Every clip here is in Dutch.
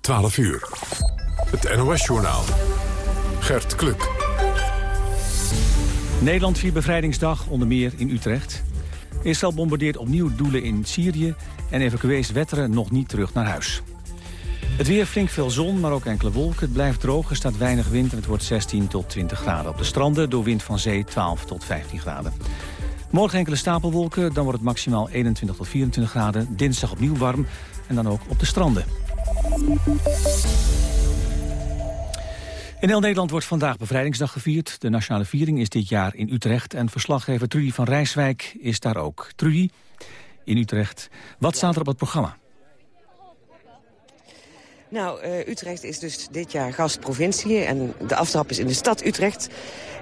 12 uur. Het NOS-journaal. Gert Kluk. Nederland viert bevrijdingsdag, onder meer in Utrecht. Israël bombardeert opnieuw doelen in Syrië... en evacuees wetteren nog niet terug naar huis. Het weer flink veel zon, maar ook enkele wolken. Het blijft droog, er staat weinig wind en het wordt 16 tot 20 graden. Op de stranden door wind van zee 12 tot 15 graden. Morgen enkele stapelwolken, dan wordt het maximaal 21 tot 24 graden. Dinsdag opnieuw warm en dan ook op de stranden. In heel Nederland wordt vandaag Bevrijdingsdag gevierd. De nationale viering is dit jaar in Utrecht. En verslaggever Trudy van Rijswijk is daar ook. Trudy, in Utrecht. Wat staat er op het programma? Nou, uh, Utrecht is dus dit jaar gastprovincie. En de aftrap is in de stad Utrecht.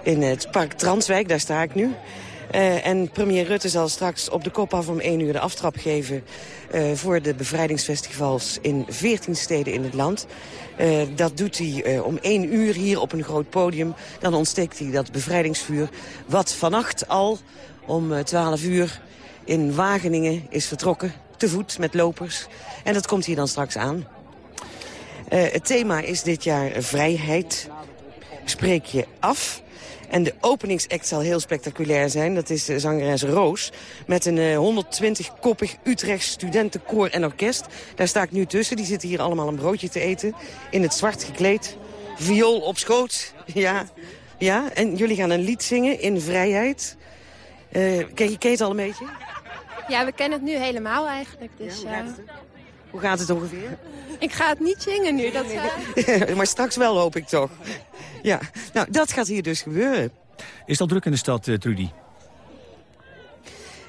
In het park Transwijk, daar sta ik nu. Uh, en premier Rutte zal straks op de kop af om 1 uur de aftrap geven... Uh, voor de bevrijdingsfestivals in 14 steden in het land. Uh, dat doet hij om 1 uur hier op een groot podium. Dan ontsteekt hij dat bevrijdingsvuur. Wat vannacht al om 12 uur in Wageningen is vertrokken. Te voet met lopers. En dat komt hier dan straks aan. het thema is dit jaar vrijheid. Spreek je af... En de openingsact zal heel spectaculair zijn. Dat is zangeres Roos. Met een uh, 120-koppig Utrechts studentenkoor en orkest. Daar sta ik nu tussen. Die zitten hier allemaal een broodje te eten. In het zwart gekleed. Viool op schoot. Ja, ja. En jullie gaan een lied zingen in vrijheid. Uh, ken, je, het al een beetje? Ja, we kennen het nu helemaal eigenlijk. Dus, ja, hoe gaat het ongeveer? Ik ga het niet zingen nu. Dat, uh... maar straks wel, hoop ik toch. Ja, nou, dat gaat hier dus gebeuren. Is dat druk in de stad, uh, Trudy?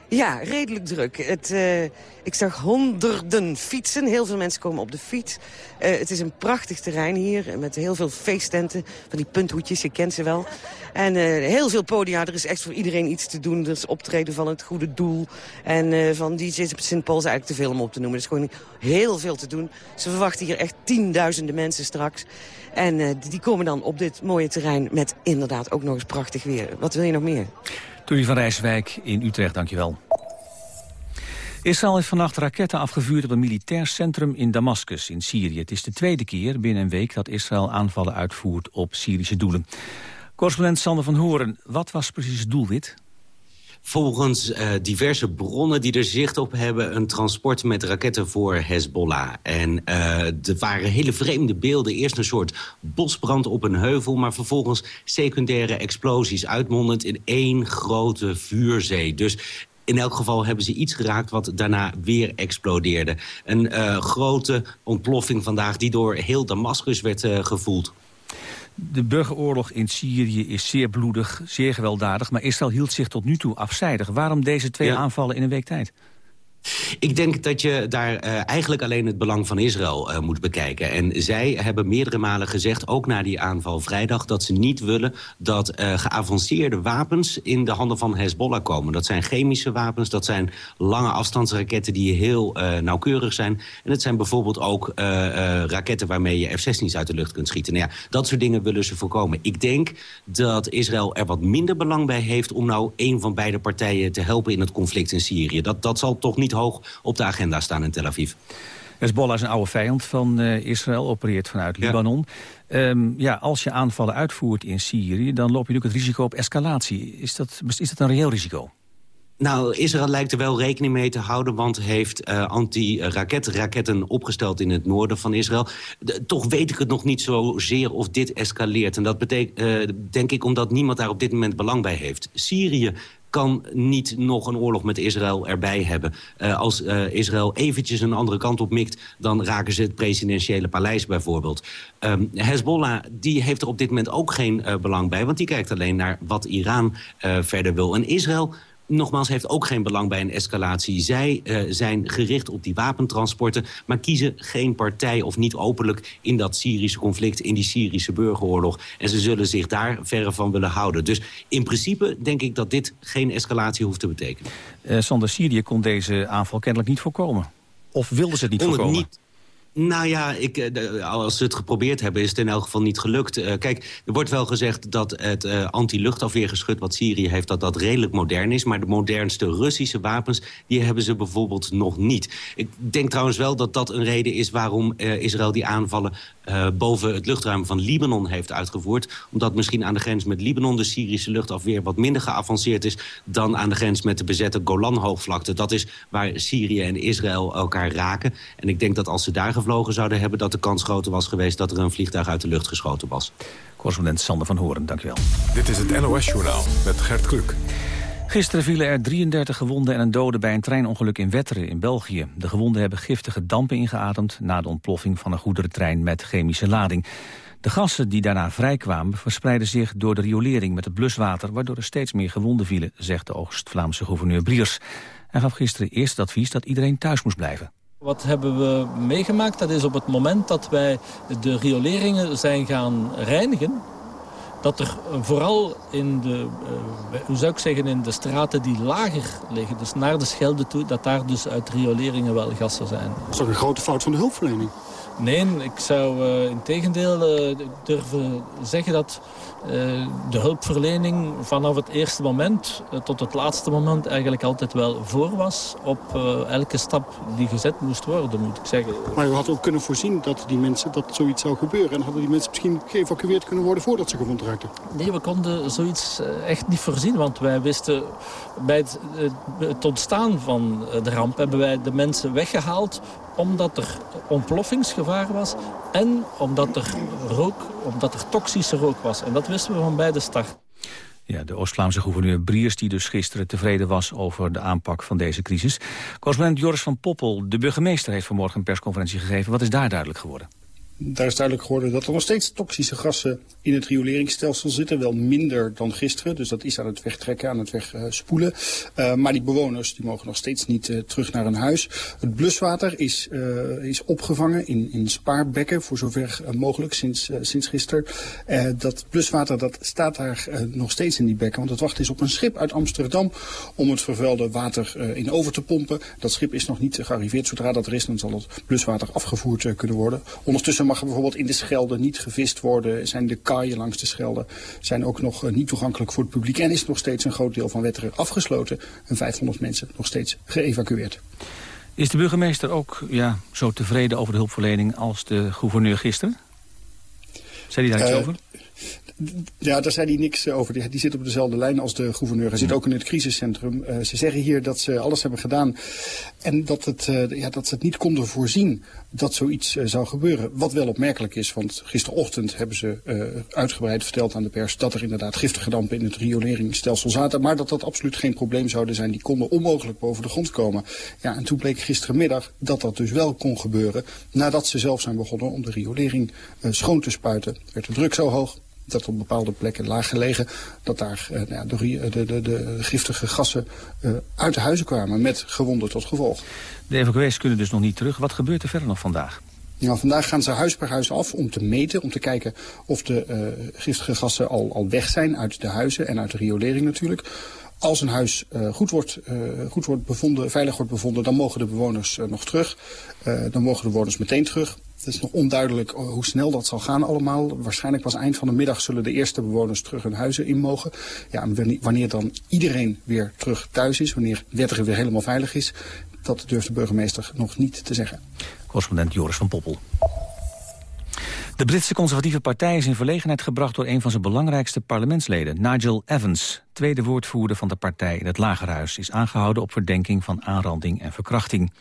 Ja, redelijk druk. Het, uh, ik zag honderden fietsen. Heel veel mensen komen op de fiets. Uh, het is een prachtig terrein hier met heel veel feesttenten. Van die punthoedjes, je kent ze wel. En uh, heel veel podia. Er is echt voor iedereen iets te doen. Er is optreden van het goede doel. En van DJ's op Sint Pauls eigenlijk te veel om op te noemen. Er is gewoon heel veel te doen. Ze verwachten hier echt tienduizenden mensen straks. En die komen dan op dit mooie terrein met inderdaad ook nog eens prachtig weer. Wat wil je nog meer? Trudy van Rijswijk in Utrecht, dankjewel. Israël heeft vannacht raketten afgevuurd op een militair centrum in Damascus in Syrië. Het is de tweede keer binnen een week dat Israël aanvallen uitvoert op Syrische doelen. Correspondent Sander van Horen, wat was precies het doelwit? Volgens uh, diverse bronnen die er zicht op hebben... een transport met raketten voor Hezbollah. En uh, er waren hele vreemde beelden. Eerst een soort bosbrand op een heuvel... maar vervolgens secundaire explosies uitmondend in één grote vuurzee. Dus in elk geval hebben ze iets geraakt wat daarna weer explodeerde. Een uh, grote ontploffing vandaag die door heel Damascus werd gevoeld. De burgeroorlog in Syrië is zeer bloedig, zeer gewelddadig... maar Israël hield zich tot nu toe afzijdig. Waarom deze twee aanvallen in een week tijd? Ik denk dat je daar uh, eigenlijk alleen het belang van Israël uh, moet bekijken. En zij hebben meerdere malen gezegd, ook na die aanval vrijdag... dat ze niet willen dat uh, geavanceerde wapens in de handen van Hezbollah komen. Dat zijn chemische wapens, dat zijn lange afstandsraketten... die heel nauwkeurig zijn. En het zijn bijvoorbeeld ook raketten waarmee je F-16's uit de lucht kunt schieten. Nou ja, dat soort dingen willen ze voorkomen. Ik denk dat Israël er wat minder belang bij heeft... om nou een van beide partijen te helpen in het conflict in Syrië. Dat, dat zal toch niet hoog op de agenda staan in Tel Aviv. Hezbollah is een oude vijand van uh, Israël, opereert vanuit ja. Libanon. Um, ja, als je aanvallen uitvoert in Syrië, dan loop je natuurlijk het risico op escalatie. Is dat, is dat een reëel risico? Nou, Israël lijkt er wel rekening mee te houden... want heeft uh, anti-raketraketten opgesteld in het noorden van Israël. Toch weet ik het nog niet zozeer of dit escaleert. En dat betekent, uh, denk ik, omdat niemand daar op dit moment belang bij heeft. Syrië kan niet nog een oorlog met Israël erbij hebben. Uh, als Israël eventjes een andere kant op mikt... dan raken ze het presidentiële paleis bijvoorbeeld. Um, Hezbollah die heeft er op dit moment ook geen belang bij... want die kijkt alleen naar wat Iran verder wil. En Israël nogmaals, heeft ook geen belang bij een escalatie. Zij uh, zijn gericht op die wapentransporten... maar kiezen geen partij of niet openlijk in dat Syrische conflict... in die Syrische burgeroorlog. En ze zullen zich daar verre van willen houden. Dus in principe denk ik dat dit geen escalatie hoeft te betekenen. Uh, Sander, Syrië kon deze aanval kennelijk niet voorkomen. Of wilden ze het niet voorkomen? Niet Nou ja, ik, eh, als ze het geprobeerd hebben, is het in elk geval niet gelukt. Uh, kijk, er wordt wel gezegd dat het uh, anti-luchtafweergeschut wat Syrië heeft... dat dat redelijk modern is. Maar de modernste Russische wapens, die hebben ze bijvoorbeeld nog niet. Ik denk trouwens wel dat dat een reden is waarom Israël die aanvallen... boven het luchtruim van Libanon heeft uitgevoerd. Omdat misschien aan de grens met Libanon de Syrische luchtafweer... wat minder geavanceerd is dan aan de grens met de bezette Golanhoogvlakte. Dat is waar Syrië en Israël elkaar raken. En ik denk dat als ze daar gevlogen zouden hebben... dat de kans groter was geweest dat er een vliegtuig uit de lucht geschoten was. Correspondent Sander van Horen, dankjewel. Dit is het NOS-journaal met Gert Kluk. Gisteren vielen er 33 gewonden en een dode bij een treinongeluk in Wetteren in België. De gewonden hebben giftige dampen ingeademd na de ontploffing van een goederentrein met chemische lading. De gassen die daarna vrijkwamen verspreidden zich door de riolering met het bluswater... waardoor er steeds meer gewonden vielen, zegt de Oost-Vlaamse gouverneur Briers. Hij gaf gisteren eerst het advies dat iedereen thuis moest blijven. Wat hebben we meegemaakt? Dat is op het moment dat wij de rioleringen zijn gaan reinigen... dat er vooral in de, uh, hoe zou ik zeggen, in de straten die lager liggen... dus naar de Schelde toe, dat daar dus uit rioleringen wel gassen zijn. Dat is toch een grote fout van de hulpverlening? Nee, ik zou uh, in tegendeel uh, durven zeggen dat de hulpverlening vanaf het eerste moment tot het laatste moment eigenlijk altijd wel voor was op elke stap die gezet moest worden, moet ik zeggen. Maar u had ook kunnen voorzien dat die mensen dat zoiets zou gebeuren en hadden die mensen misschien geëvacueerd kunnen worden voordat ze gewond raakten? Nee, we konden zoiets echt niet voorzien, want wij wisten bij het, het ontstaan van de ramp hebben wij de mensen weggehaald omdat er ontploffingsgevaar was en omdat er, rook, omdat er toxische rook was. En dat wisten we van bij de start. Ja, de Oost-Vlaamse gouverneur Briers die dus gisteren tevreden was over de aanpak van deze crisis. Correspondent Joris van Poppel, de burgemeester heeft vanmorgen een persconferentie gegeven. Wat is daar duidelijk geworden? Daar is duidelijk geworden dat er nog steeds toxische gassen in het rioleringsstelsel zitten. Wel minder dan gisteren, dus dat is aan het wegtrekken, aan het wegspoelen. Uh, maar die bewoners die mogen nog steeds niet uh, terug naar hun huis. Het bluswater is, is opgevangen in, in spaarbekken, voor zover mogelijk sinds, sinds gisteren. dat bluswater dat staat daar nog steeds in die bekken, want het wacht is op een schip uit Amsterdam om het vervuilde water in over te pompen. Dat schip is nog niet gearriveerd. Zodra dat er is, dan zal het bluswater afgevoerd kunnen worden. Ondertussen mag er bijvoorbeeld in de Schelde niet gevist worden. Zijn de kaaien langs de Schelde zijn ook nog uh, niet toegankelijk voor het publiek. En is nog steeds een groot deel van Wetteren afgesloten. En 500 mensen nog steeds geëvacueerd. Is de burgemeester ook ja, zo tevreden over de hulpverlening als de gouverneur gisteren? Zei hij daar iets uh, over? Ja, daar zei hij niks eh, over. Die, zit op dezelfde lijn als de gouverneur. Hij zit ook in het crisiscentrum. Uh, ze zeggen hier dat ze alles hebben gedaan en dat, het, uh, ja, dat ze het niet konden voorzien dat zoiets uh, zou gebeuren. Wat wel opmerkelijk is, want gisterochtend hebben ze uitgebreid verteld aan de pers dat er inderdaad giftige dampen in het rioleringsstelsel zaten. Maar dat dat absoluut geen probleem zouden zijn. Die konden onmogelijk boven de grond komen. Ja, en toen bleek gisterenmiddag dat dat dus wel kon gebeuren. Nadat ze zelf zijn begonnen om de riolering schoon te spuiten. Werd de druk zo hoog dat op bepaalde plekken laag gelegen... dat daar uh, nou ja, de, de, de, de, giftige gassen uh, uit de huizen kwamen met gewonden tot gevolg. De evacuees kunnen dus nog niet terug. Wat gebeurt er verder nog vandaag? Nou, vandaag gaan ze huis per huis af om te meten, om te kijken of de uh, giftige gassen al, al weg zijn uit de huizen en uit de riolering natuurlijk. Als een huis uh, goed, wordt, uh, goed wordt bevonden, veilig wordt bevonden, dan mogen de bewoners nog terug. dan mogen de bewoners meteen terug. Het is nog onduidelijk hoe snel dat zal gaan allemaal. Waarschijnlijk pas eind van de middag zullen de eerste bewoners terug hun huizen in mogen. Ja, wanneer dan iedereen weer terug thuis is, wanneer Wetteren weer helemaal veilig is... dat durft de burgemeester nog niet te zeggen. Correspondent Joris van Poppel. De Britse conservatieve partij is in verlegenheid gebracht door een van zijn belangrijkste parlementsleden, Nigel Evans. Tweede woordvoerder van de partij in het Lagerhuis is aangehouden op verdenking van aanranding en verkrachting.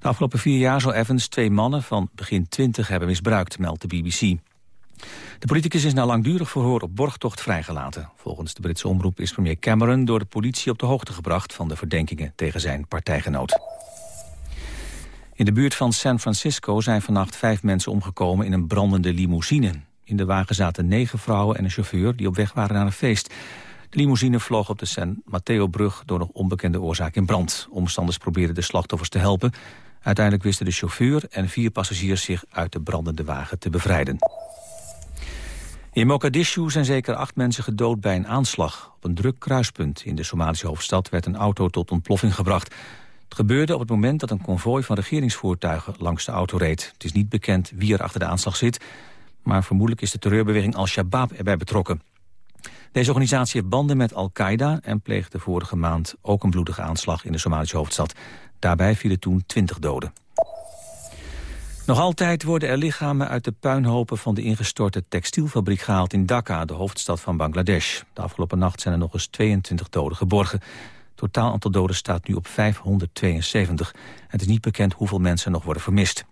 De afgelopen vier jaar zou Evans twee mannen van begin twintig hebben misbruikt, meldt de BBC. De politicus is na langdurig verhoor op borgtocht vrijgelaten. Volgens de Britse omroep is premier Cameron door de politie op de hoogte gebracht van de verdenkingen tegen zijn partijgenoot. In de buurt van San Francisco zijn vannacht vijf mensen omgekomen in een brandende limousine. In de wagen zaten negen vrouwen en een chauffeur die op weg waren naar een feest. De limousine vloog op de San Mateo-brug door nog onbekende oorzaak in brand. Omstanders probeerden de slachtoffers te helpen. Uiteindelijk wisten de chauffeur en vier passagiers zich uit de brandende wagen te bevrijden. In Mogadishu zijn zeker acht mensen gedood bij een aanslag. Op een druk kruispunt in de Somalische hoofdstad werd een auto tot ontploffing gebracht. Het gebeurde op het moment dat een konvooi van regeringsvoertuigen langs de auto reed. Het is niet bekend wie er achter de aanslag zit, maar vermoedelijk is de terreurbeweging Al-Shabaab erbij betrokken. Deze organisatie heeft banden met Al-Qaeda en pleegde vorige maand ook een bloedige aanslag in de Somalische hoofdstad. Daarbij vielen toen 20 doden. Nog altijd worden er lichamen uit de puinhopen van de ingestorte textielfabriek gehaald in Dhaka, de hoofdstad van Bangladesh. De afgelopen nacht zijn er nog eens 22 doden geborgen. Het totaal aantal doden staat nu op 572. Het is niet bekend hoeveel mensen nog worden vermist.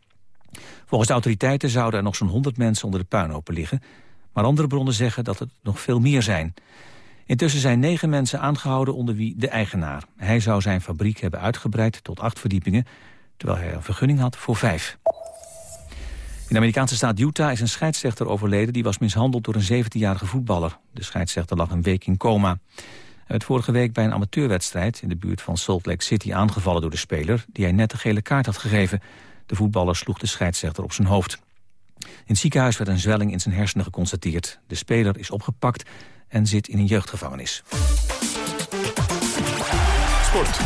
Volgens de autoriteiten zouden er nog zo'n 100 mensen onder de puinhopen liggen. Maar andere bronnen zeggen dat het nog veel meer zijn. Intussen zijn negen mensen aangehouden onder wie de eigenaar. Hij zou zijn fabriek hebben uitgebreid tot acht verdiepingen... terwijl hij een vergunning had voor vijf. In de Amerikaanse staat Utah is een scheidsrechter overleden... die was mishandeld door een 17-jarige voetballer. De scheidsrechter lag een week in coma. Hij werd vorige week bij een amateurwedstrijd... in de buurt van Salt Lake City aangevallen door de speler... die hij net de gele kaart had gegeven. De voetballer sloeg de scheidsrechter op zijn hoofd. In het ziekenhuis werd een zwelling in zijn hersenen geconstateerd. De speler is opgepakt en zit in een jeugdgevangenis. Sport.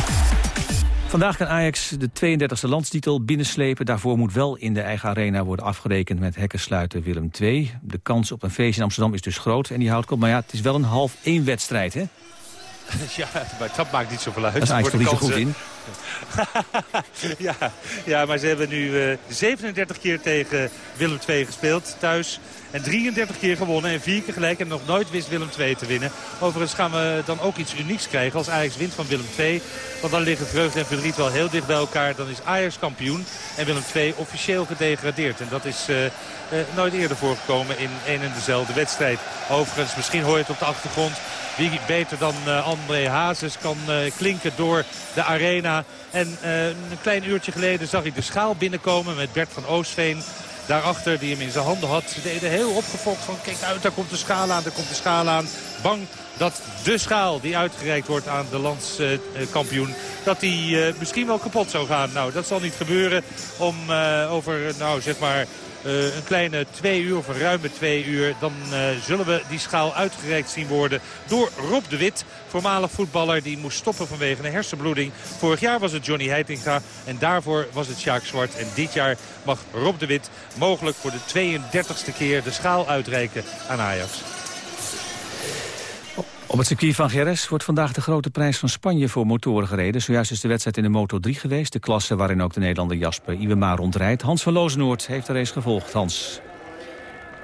Vandaag kan Ajax de 32e landstitel binnenslepen. Daarvoor moet wel in de eigen arena worden afgerekend met hekkensluiter Willem II. De kans op een feest in Amsterdam is dus groot en die houdt op. Maar ja, het is wel een half één wedstrijd, hè? Ja, maar dat maakt niet zoveel uit. Dat is eigenlijk niet zo goed in. ja, ja, maar ze hebben nu uh, 37 keer tegen Willem II gespeeld thuis. En 33 keer gewonnen en 4 keer gelijk. En nog nooit wist Willem II te winnen. Overigens gaan we dan ook iets unieks krijgen als Ajax wint van Willem II. Want dan liggen vreugde en verdriet wel heel dicht bij elkaar. Dan is Ajax kampioen en Willem II officieel gedegradeerd. En dat is uh, nooit eerder voorgekomen in een en dezelfde wedstrijd. Overigens, misschien hoor je het op de achtergrond. Wie beter dan uh, André Hazes kan klinken door de arena. En een klein uurtje geleden zag ik de schaal binnenkomen met Bert van Oostveen. Daarachter die hem in zijn handen had. Deden heel opgefokt van kijk uit, daar komt de schaal aan, daar komt de schaal aan. Bang dat de schaal die uitgereikt wordt aan de landskampioen... dat die misschien wel kapot zou gaan. Nou, dat zal niet gebeuren om over, nou zeg maar... Uh, een kleine twee uur of een ruime twee uur. Dan uh, zullen we die schaal uitgereikt zien worden door Rob de Wit. Voormalig voetballer die moest stoppen vanwege een hersenbloeding. Vorig jaar was het Johnny Heitinga en daarvoor was het Sjaak Zwart. En dit jaar mag Rob de Wit mogelijk voor de 32e keer de schaal uitreiken aan Ajax. Op het circuit van Jerez wordt vandaag de grote prijs van Spanje voor motoren gereden. Zojuist is de wedstrijd in de Moto 3 geweest. De klasse waarin ook de Nederlander Jasper Iwema rondrijdt. Hans van Lozenoord heeft de race gevolgd. Hans.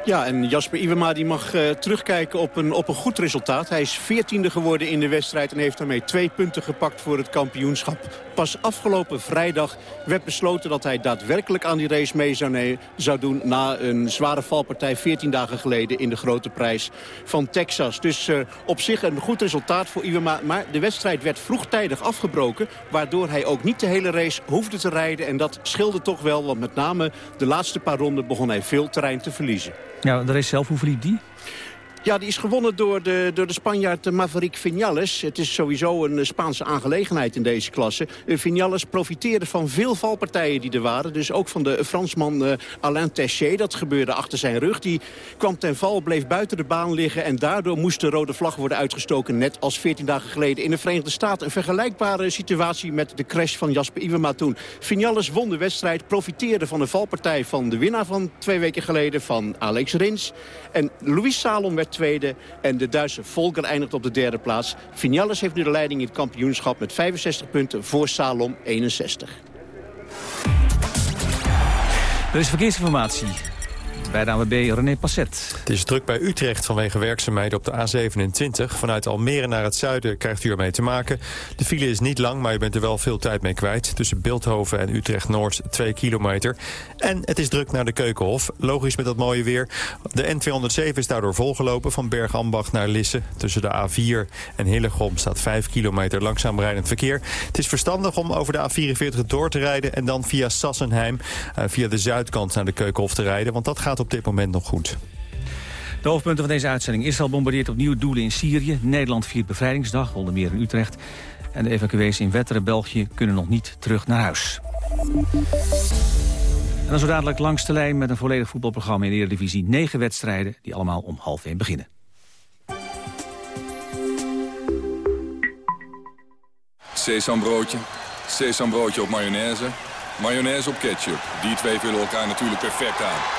Ja, en Jasper Iwema die mag uh, terugkijken op een, op een goed resultaat. Hij is veertiende geworden in de wedstrijd en heeft daarmee twee punten gepakt voor het kampioenschap. Pas afgelopen vrijdag werd besloten dat hij daadwerkelijk aan die race mee zou, doen... na een zware valpartij 14 dagen geleden in de grote prijs van Texas. Dus uh, op zich een goed resultaat voor Iwema. Maar de wedstrijd werd vroegtijdig afgebroken... waardoor hij ook niet de hele race hoefde te rijden. En dat scheelde toch wel, want met name de laatste paar ronden begon hij veel terrein te verliezen. Ja, de race zelf, hoe verliep die? Ja, die is gewonnen door de, door de Spanjaard Maverick Vinales. Het is sowieso een Spaanse aangelegenheid in deze klasse. Vinales profiteerde van veel valpartijen die er waren. Dus ook van de Fransman uh, Alain Tessier. Dat gebeurde achter zijn rug. Die kwam ten val, bleef buiten de baan liggen... en daardoor moest de rode vlag worden uitgestoken... net als 14 dagen geleden in de Verenigde Staten. Een vergelijkbare situatie met de crash van Jasper Iwema toen. Vinales won de wedstrijd, profiteerde van de valpartij... van de winnaar van twee weken geleden, van Alex Rins. En Louis Salom werd tweede. En de Duitse Volker eindigt op de derde plaats. Vinales heeft nu de leiding in het kampioenschap met 65 punten voor Salom 61. Er is verkeersinformatie bij de AWB René Passet. Het is druk bij Utrecht vanwege werkzaamheden op de A27. Vanuit Almere naar het zuiden krijgt u ermee te maken. De file is niet lang, maar u bent er wel veel tijd mee kwijt. Tussen Beeldhoven en Utrecht-Noord 2 kilometer. En het is druk naar de Keukenhof. Logisch met dat mooie weer. De N207 is daardoor volgelopen van Bergambacht naar Lisse. Tussen de A4 en Hillegom staat 5 kilometer langzaam rijdend verkeer. Het is verstandig om over de A44 door te rijden... en dan via Sassenheim, uh, via de zuidkant naar de Keukenhof te rijden. Want dat gaat op dit moment nog goed. De hoofdpunten van deze uitzending. Israël bombardeert opnieuw doelen in Syrië. Nederland viert bevrijdingsdag, onder meer in Utrecht. En de evacuees in Wetteren, België, kunnen nog niet terug naar huis. En dan zo dadelijk langs de lijn met een volledig voetbalprogramma in de Eredivisie. Negen wedstrijden die allemaal om half één beginnen. Sesambroodje Sesambroodje op mayonaise, mayonaise op ketchup. Die twee vullen elkaar natuurlijk perfect aan.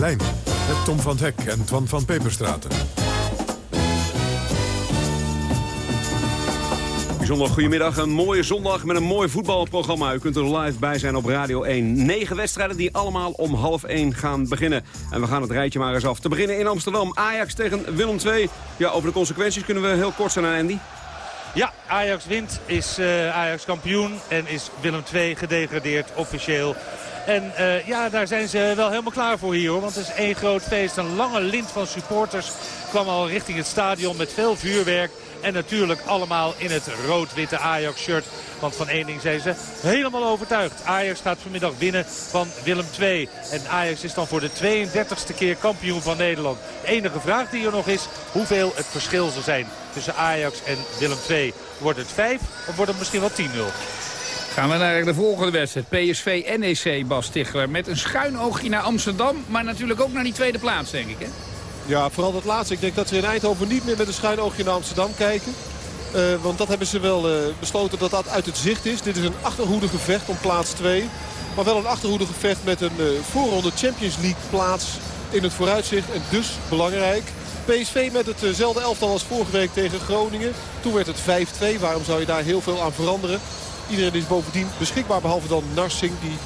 Lijn met Tom van Hek en Twan van Peperstraten. Bijzonder goedemiddag. Een mooie zondag met een mooi voetbalprogramma. U kunt er live bij zijn op Radio 1. Negen wedstrijden die allemaal om half 1 gaan beginnen. En we gaan het rijtje maar eens af. Te beginnen in Amsterdam. Ajax tegen Willem II. Ja, over de consequenties kunnen we heel kort zijn aan Andy. Ja, Ajax wint, is uh, Ajax kampioen en is Willem II gedegradeerd officieel. En uh, ja, daar zijn ze wel helemaal klaar voor hier hoor. Want het is één groot feest. Een lange lint van supporters kwam al richting het stadion met veel vuurwerk. En natuurlijk allemaal in het rood-witte Ajax-shirt. Want van één ding zijn ze helemaal overtuigd. Ajax gaat vanmiddag winnen van Willem II. En Ajax is dan voor de 32e keer kampioen van Nederland. De enige vraag die er nog is, hoeveel het verschil zal zijn tussen Ajax en Willem II. Wordt het 5 of wordt het misschien wel 10-0? Gaan we naar de volgende wedstrijd. PSV-NEC, Bas Tichler. Met een schuin oogje naar Amsterdam. Maar natuurlijk ook naar die tweede plaats, denk ik, hè? Ja, vooral dat laatste. Ik denk dat ze in Eindhoven niet meer met een schuin oogje naar Amsterdam kijken. Uh, want dat hebben ze wel uh, besloten dat dat uit het zicht is. Dit is een achterhoedegevecht om plaats 2. Maar wel een achterhoedegevecht met een uh, voorronde Champions League plaats in het vooruitzicht. En dus belangrijk. PSV met hetzelfde elftal als vorige week tegen Groningen. Toen werd het 5-2. Waarom zou je daar heel veel aan veranderen? Iedereen is bovendien beschikbaar behalve dan Narsing. Die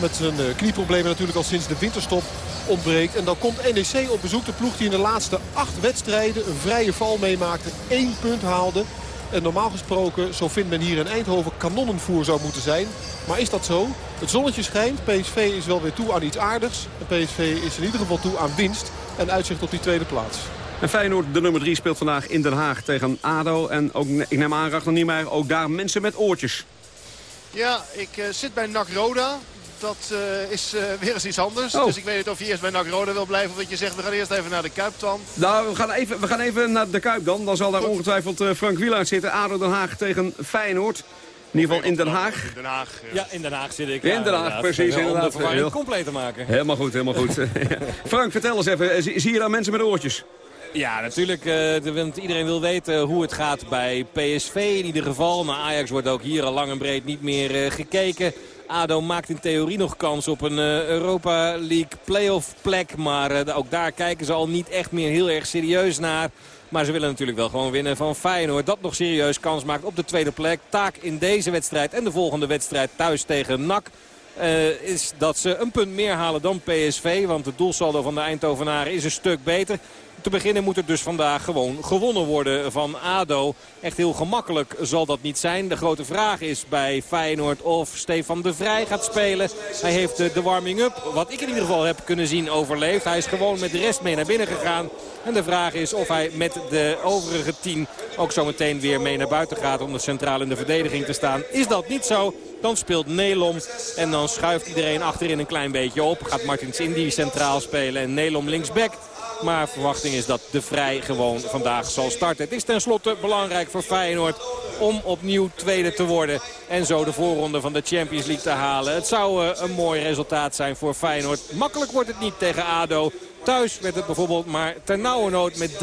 met zijn knieproblemen natuurlijk al sinds de winterstop ontbreekt. En dan komt NEC op bezoek. De ploeg die in de laatste acht wedstrijden een vrije val meemaakte. één punt haalde. En normaal gesproken, zo vindt men hier in Eindhoven, kanonnenvoer zou moeten zijn. Maar is dat zo? Het zonnetje schijnt. PSV is wel weer toe aan iets aardigs. PSV is in ieder geval toe aan winst. En uitzicht op die tweede plaats. En Feyenoord, de nummer 3, speelt vandaag in Den Haag tegen ADO. En ook, ik neem aan, Ragnar Niemeyer, ook daar mensen met oortjes. Ja, ik uh, zit bij NAC Roda dat uh, is uh, weer eens iets anders. Oh. Dus ik weet niet of je eerst bij NAC Roda wil blijven... of dat je zegt, we gaan eerst even naar de Kuip dan. Nou, we gaan even, we gaan even naar de Kuip dan. Dan zal daar ongetwijfeld uh, Frank Wielaert zitten. ADO Den Haag tegen Feyenoord. In ieder geval in Den Haag. In Den Haag, ja. in Den Haag zit ik. In Den Haag, precies. Om inderdaad. de verwarring compleet te maken. Helemaal goed, helemaal goed. Frank, vertel eens even. Zie, zie je daar mensen met oortjes? Ja, natuurlijk. Uh, iedereen wil weten hoe het gaat bij PSV in ieder geval. Maar Ajax wordt ook hier al lang en breed niet meer uh, gekeken. ADO maakt in theorie nog kans op een uh, Europa League playoff plek. Maar ook daar kijken ze al niet echt meer heel erg serieus naar. Maar ze willen natuurlijk wel gewoon winnen van Feyenoord. Dat nog serieus kans maakt op de tweede plek. Taak in deze wedstrijd en de volgende wedstrijd thuis tegen NAC. Is dat ze een punt meer halen dan PSV. Want het doelsaldo van de Eindhovenaren is een stuk beter te beginnen moet het dus vandaag gewoon gewonnen worden van ADO. Echt heel gemakkelijk zal dat niet zijn. De grote vraag is bij Feyenoord of Stefan de Vrij gaat spelen. Hij heeft de warming-up, wat ik in ieder geval heb kunnen zien, overleefd. Hij is gewoon met de rest mee naar binnen gegaan. En de vraag is of hij met de overige tien ook zo meteen weer mee naar buiten gaat om de centraal in de verdediging te staan. Is dat niet zo, dan speelt Nelom en dan schuift iedereen achterin een klein beetje op. Gaat Martins Indy centraal spelen en Nelom linksback. Maar verwachting is dat de Vrij gewoon vandaag zal starten. Het is tenslotte belangrijk voor Feyenoord om opnieuw tweede te worden. En zo de voorronde van de Champions League te halen. Het zou uh, een mooi resultaat zijn voor Feyenoord. Makkelijk wordt het niet tegen ADO. Thuis werd het bijvoorbeeld maar ternauwernood met 3-2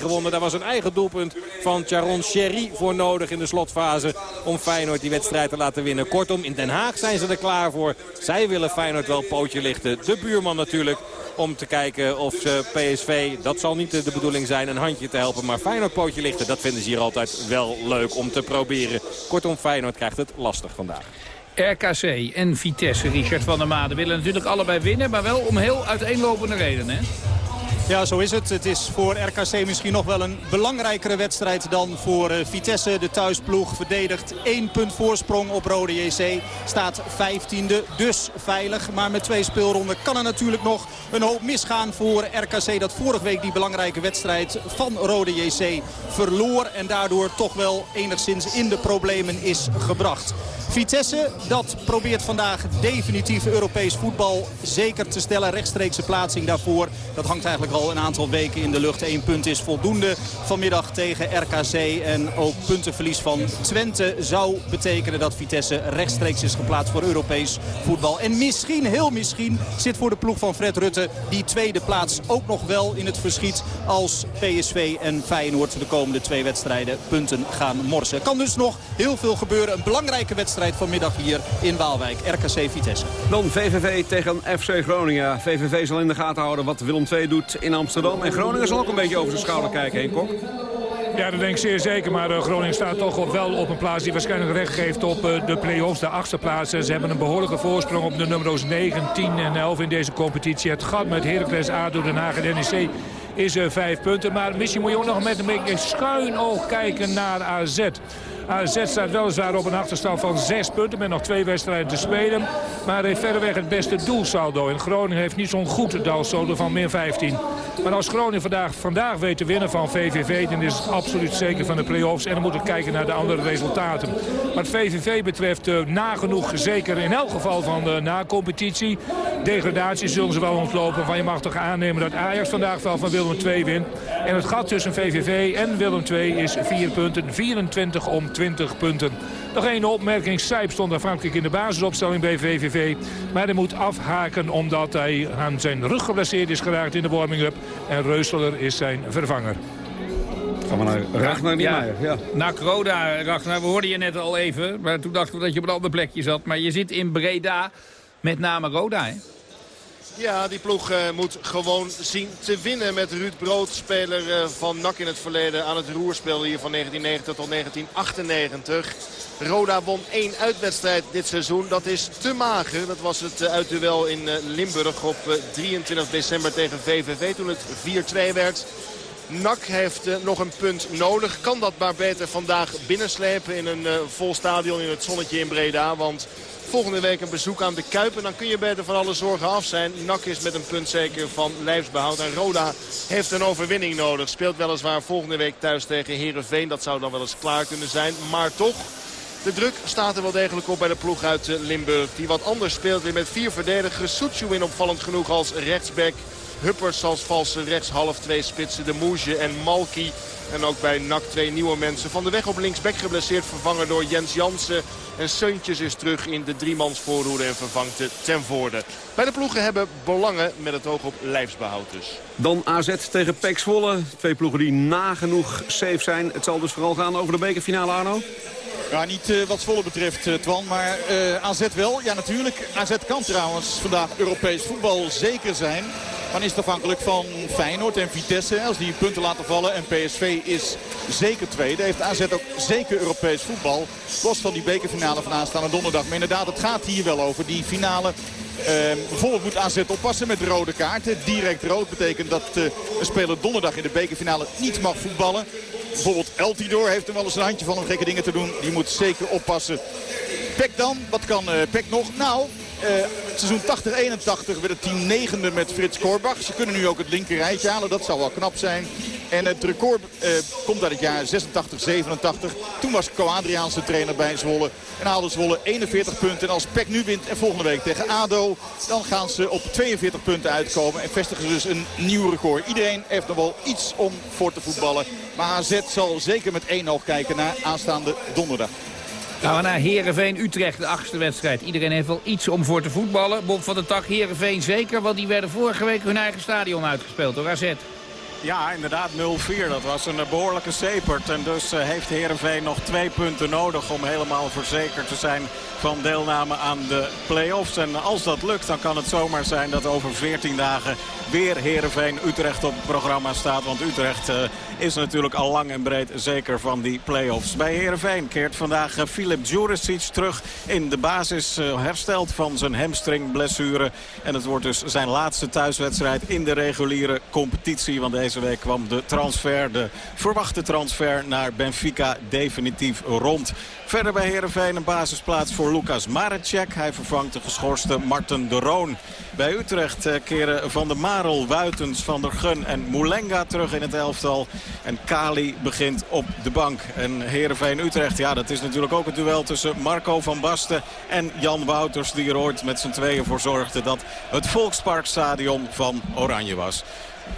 gewonnen. Daar was een eigen doelpunt van Charon Sherry voor nodig in de slotfase. Om Feyenoord die wedstrijd te laten winnen. Kortom, in Den Haag zijn ze er klaar voor. Zij willen Feyenoord wel pootje lichten. De buurman natuurlijk om te kijken of ze PSV, dat zal niet de bedoeling zijn, een handje te helpen. Maar Feyenoord pootje lichten, dat vinden ze hier altijd wel leuk om te proberen. Kortom, Feyenoord krijgt het lastig vandaag. RKC en Vitesse, Richard van der Made, willen natuurlijk allebei winnen... maar wel om heel uiteenlopende redenen, hè? Ja, zo is het. Het is voor RKC misschien nog wel een belangrijkere wedstrijd dan voor uh, Vitesse. De thuisploeg verdedigt één punt voorsprong op Rode JC. Staat 15e, dus veilig. Maar met twee speelronden kan er natuurlijk nog een hoop misgaan voor RKC. Dat vorige week die belangrijke wedstrijd van Rode JC verloor. En daardoor toch wel enigszins in de problemen is gebracht. Vitesse, dat probeert vandaag definitief Europees voetbal zeker te stellen. Rechtstreekse plaatsing daarvoor. Dat hangt eigenlijk al een aantal weken in de lucht. Eén punt is voldoende vanmiddag tegen RKC. En ook puntenverlies van Twente zou betekenen dat Vitesse rechtstreeks is geplaatst voor Europees voetbal. En misschien, heel misschien, zit voor de ploeg van Fred Rutte die tweede plaats ook nog wel in het verschiet als PSV en Feyenoord de komende twee wedstrijden punten gaan morsen. Kan dus nog heel veel gebeuren. Een belangrijke wedstrijd vanmiddag hier in Waalwijk. RKC Vitesse. Dan VVV tegen FC Groningen. VVV zal in de gaten houden wat Willem II doet in Amsterdam. En Groningen zal ook een beetje over zijn schouder kijken, heen Kok. Ja, dat denk ik zeer zeker. Maar uh, Groningen staat toch wel op een plaats die waarschijnlijk recht geeft op uh, de play-offs, de achtste plaats. Ze hebben een behoorlijke voorsprong op de nummers 9, 10 en 11 in deze competitie. Het gat met Heracles, ADO, Den Haag en NEC is uh, vijf punten. Maar misschien moet je ook nog met een beetje schuin oog kijken naar AZ. AZ staat weliswaar op een achterstand van 6 punten met nog twee wedstrijden te spelen. Maar heeft verreweg het beste doelsaldo. En Groningen heeft niet zo'n goed doelsaldo van meer 15. Maar als Groningen vandaag, vandaag weet te winnen van VVV... dan is het absoluut zeker van de play-offs. En dan moeten we kijken naar de andere resultaten. Wat VVV betreft uh, nagenoeg zeker in elk geval van de na-competitie. Degradatie zullen ze wel ontlopen. Van je mag toch aannemen dat Ajax vandaag wel van Willem II wint. En het gat tussen VVV en Willem II is 4 punten. 24 om 20 punten. Nog één opmerking. Sijp stond afhankelijk in de basisopstelling bij VVV. Maar hij moet afhaken omdat hij aan zijn rug geblesseerd is geraakt in de warming-up. En Reuseler is zijn vervanger. Gaan we naar Ragnar ja, ja. Naar Roda, Ragnar. We hoorden je net al even. Maar toen dachten we dat je op een ander plekje zat. Maar je zit in Breda, met name Roda, hè? Ja, die ploeg uh, moet gewoon zien te winnen met Ruud Brood, speler uh, van NAC in het verleden. Aan het roer speelde hier van 1990 tot 1998. Roda won één uitwedstrijd dit seizoen. Dat is te mager. Dat was het uh, uitduel in Limburg op 23 december tegen VVV toen het 4-2 werd. NAC heeft nog een punt nodig. Kan dat maar beter vandaag binnenslepen in een vol stadion in het zonnetje in Breda. Want volgende week een bezoek aan de Kuip. En dan kun je beter van alle zorgen af zijn. NAC is met een punt zeker van lijfsbehoud. En Roda heeft een overwinning nodig. Speelt weliswaar volgende week thuis tegen Herenveen. Dat zou dan wel eens klaar kunnen zijn. Maar toch... De druk staat er wel degelijk op bij de ploeg uit Limburg. Die wat anders speelt weer met vier verdedigers. Soetsu in opvallend genoeg als rechtsback. Huppers als valse rechts half twee spitsen. De Moesje en Malki. En ook bij NAC twee nieuwe mensen. Van de weg op linksback geblesseerd vervangen door Jens Jansen. En Seuntjes is terug in de driemans voorhoede en vervangt het ten voorde. Bij de ploegen hebben belangen met het oog op lijfsbehoud dus. Dan AZ tegen Pek Zwolle. Twee ploegen die nagenoeg safe zijn. Het zal dus vooral gaan over de bekerfinale Arno. Ja, niet uh, wat Zwolle betreft, uh, Twan. Maar uh, AZ wel. Ja, natuurlijk. AZ kan trouwens vandaag Europees voetbal zeker zijn. Maar is het afhankelijk van Feyenoord en Vitesse. Als die punten laten vallen. En PSV is zeker tweede. Heeft AZ ook zeker Europees voetbal. Los van die bekerfinale van aanstaande donderdag. Maar inderdaad, het gaat hier wel over. Die finale uh, bijvoorbeeld moet AZ oppassen met rode kaarten. Direct rood betekent dat uh, een speler donderdag in de bekerfinale niet mag voetballen. Bijvoorbeeld Eltidoor heeft er wel eens een handje van om gekke dingen te doen. Die moet zeker oppassen. Pek dan, wat kan uh, Pek nog? Nou, uh, seizoen 80-81 werd het team negende met Frits Korbach. Ze kunnen nu ook het linker rijtje halen, dat zou wel knap zijn. En het record uh, komt uit het jaar 86-87. Toen was Co Adriaans de trainer bij Zwolle. En haalde Zwolle 41 punten. En als PEC nu wint en volgende week tegen ADO... dan gaan ze op 42 punten uitkomen. En vestigen ze dus een nieuw record. Iedereen heeft nog wel iets om voor te voetballen. Maar AZ zal zeker met één oog kijken naar aanstaande donderdag. Gaan we naar Heerenveen-Utrecht, de achtste wedstrijd. Iedereen heeft wel iets om voor te voetballen. Bob van de Tak, Heerenveen zeker, want die werden vorige week hun eigen stadion uitgespeeld door AZ. Ja, inderdaad 0-4. Dat was een behoorlijke sepert. En dus uh, heeft Heerenveen nog twee punten nodig om helemaal verzekerd te zijn van deelname aan de play-offs. En als dat lukt, dan kan het zomaar zijn dat over 14 dagen weer Heerenveen Utrecht op het programma staat. Want Utrecht uh, is natuurlijk al lang en breed zeker van die play-offs. Bij Heerenveen keert vandaag Filip Djuricic terug in de basis. hersteld van zijn hamstringblessure. En het wordt dus zijn laatste thuiswedstrijd in de reguliere competitie. Want deze week kwam de transfer, de verwachte transfer naar Benfica definitief rond. Verder bij Heerenveen een basisplaats voor Lucas Marecek. Hij vervangt de geschorste Marten de Roon. Bij Utrecht keren Van der Marel, Wuitens, Van der Gun en Moulenga terug in het elftal. En Kali begint op de bank. En Heerenveen-Utrecht, ja dat is natuurlijk ook het duel tussen Marco van Basten en Jan Wouters. Die er ooit met z'n tweeën voor zorgde dat het Volksparkstadion van Oranje was.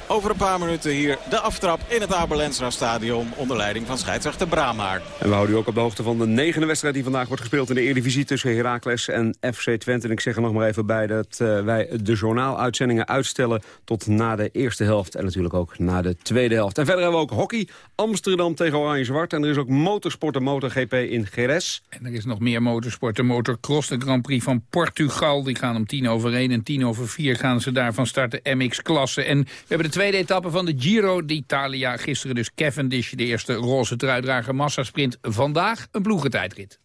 Over een paar minuten hier de aftrap in het Abelensra stadion onder leiding van scheidsrechter Bramaar. En we houden u ook op de hoogte van de negende wedstrijd die vandaag wordt gespeeld in de Eredivisie tussen Heracles en FC Twente. En ik zeg er nog maar even bij dat uh, wij de journaaluitzendingen uitstellen tot na de eerste helft en natuurlijk ook na de tweede helft. En verder hebben we ook hockey, Amsterdam tegen Oranje-Zwart. En er is ook motorsport en MotoGP in Jerez. En er is nog meer motorsport en motocross. De Grand Prix van Portugal, die gaan om tien over één en tien over vier gaan ze daarvan starten. MX-klasse en we hebben de tweede etappe van de Giro d'Italia. Gisteren dus Cavendish, de eerste roze truidrager massasprint. Vandaag een ploegentijdrit.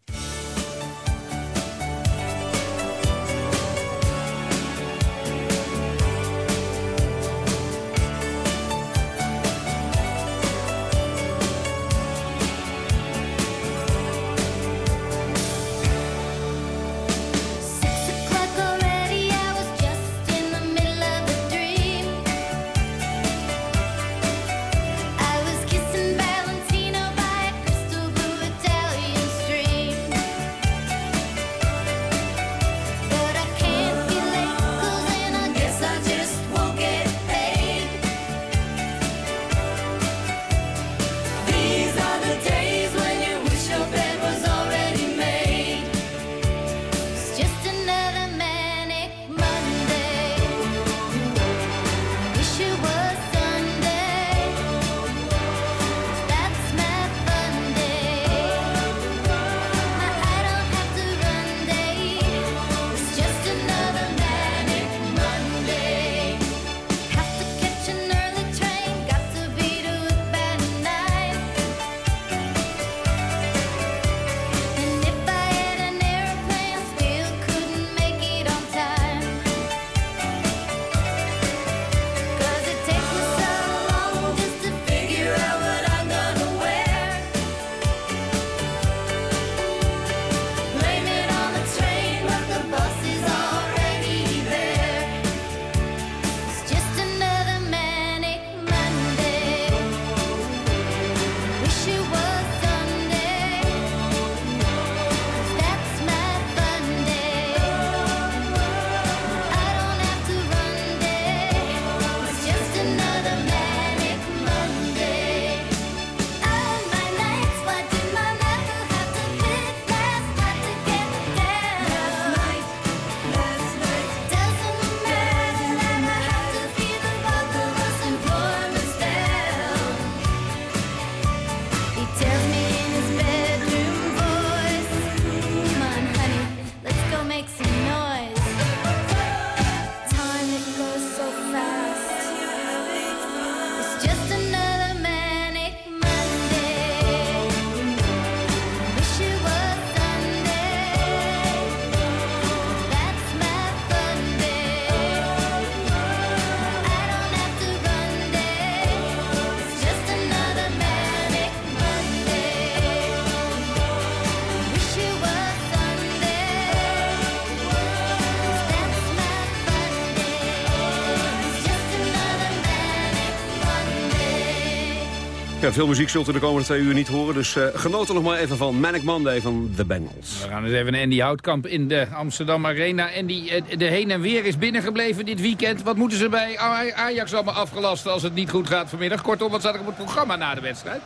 Veel muziek zult u de komende twee uur niet horen. Dus uh, genoot er nog maar even van Manic Monday van The Bengals. We gaan eens even naar Andy Houtkamp in de Amsterdam Arena. Andy, eh, de heen en weer is binnengebleven dit weekend. Wat moeten ze bij Ajax allemaal afgelasten als het niet goed gaat vanmiddag? Kortom, wat staat er op het programma na de wedstrijd?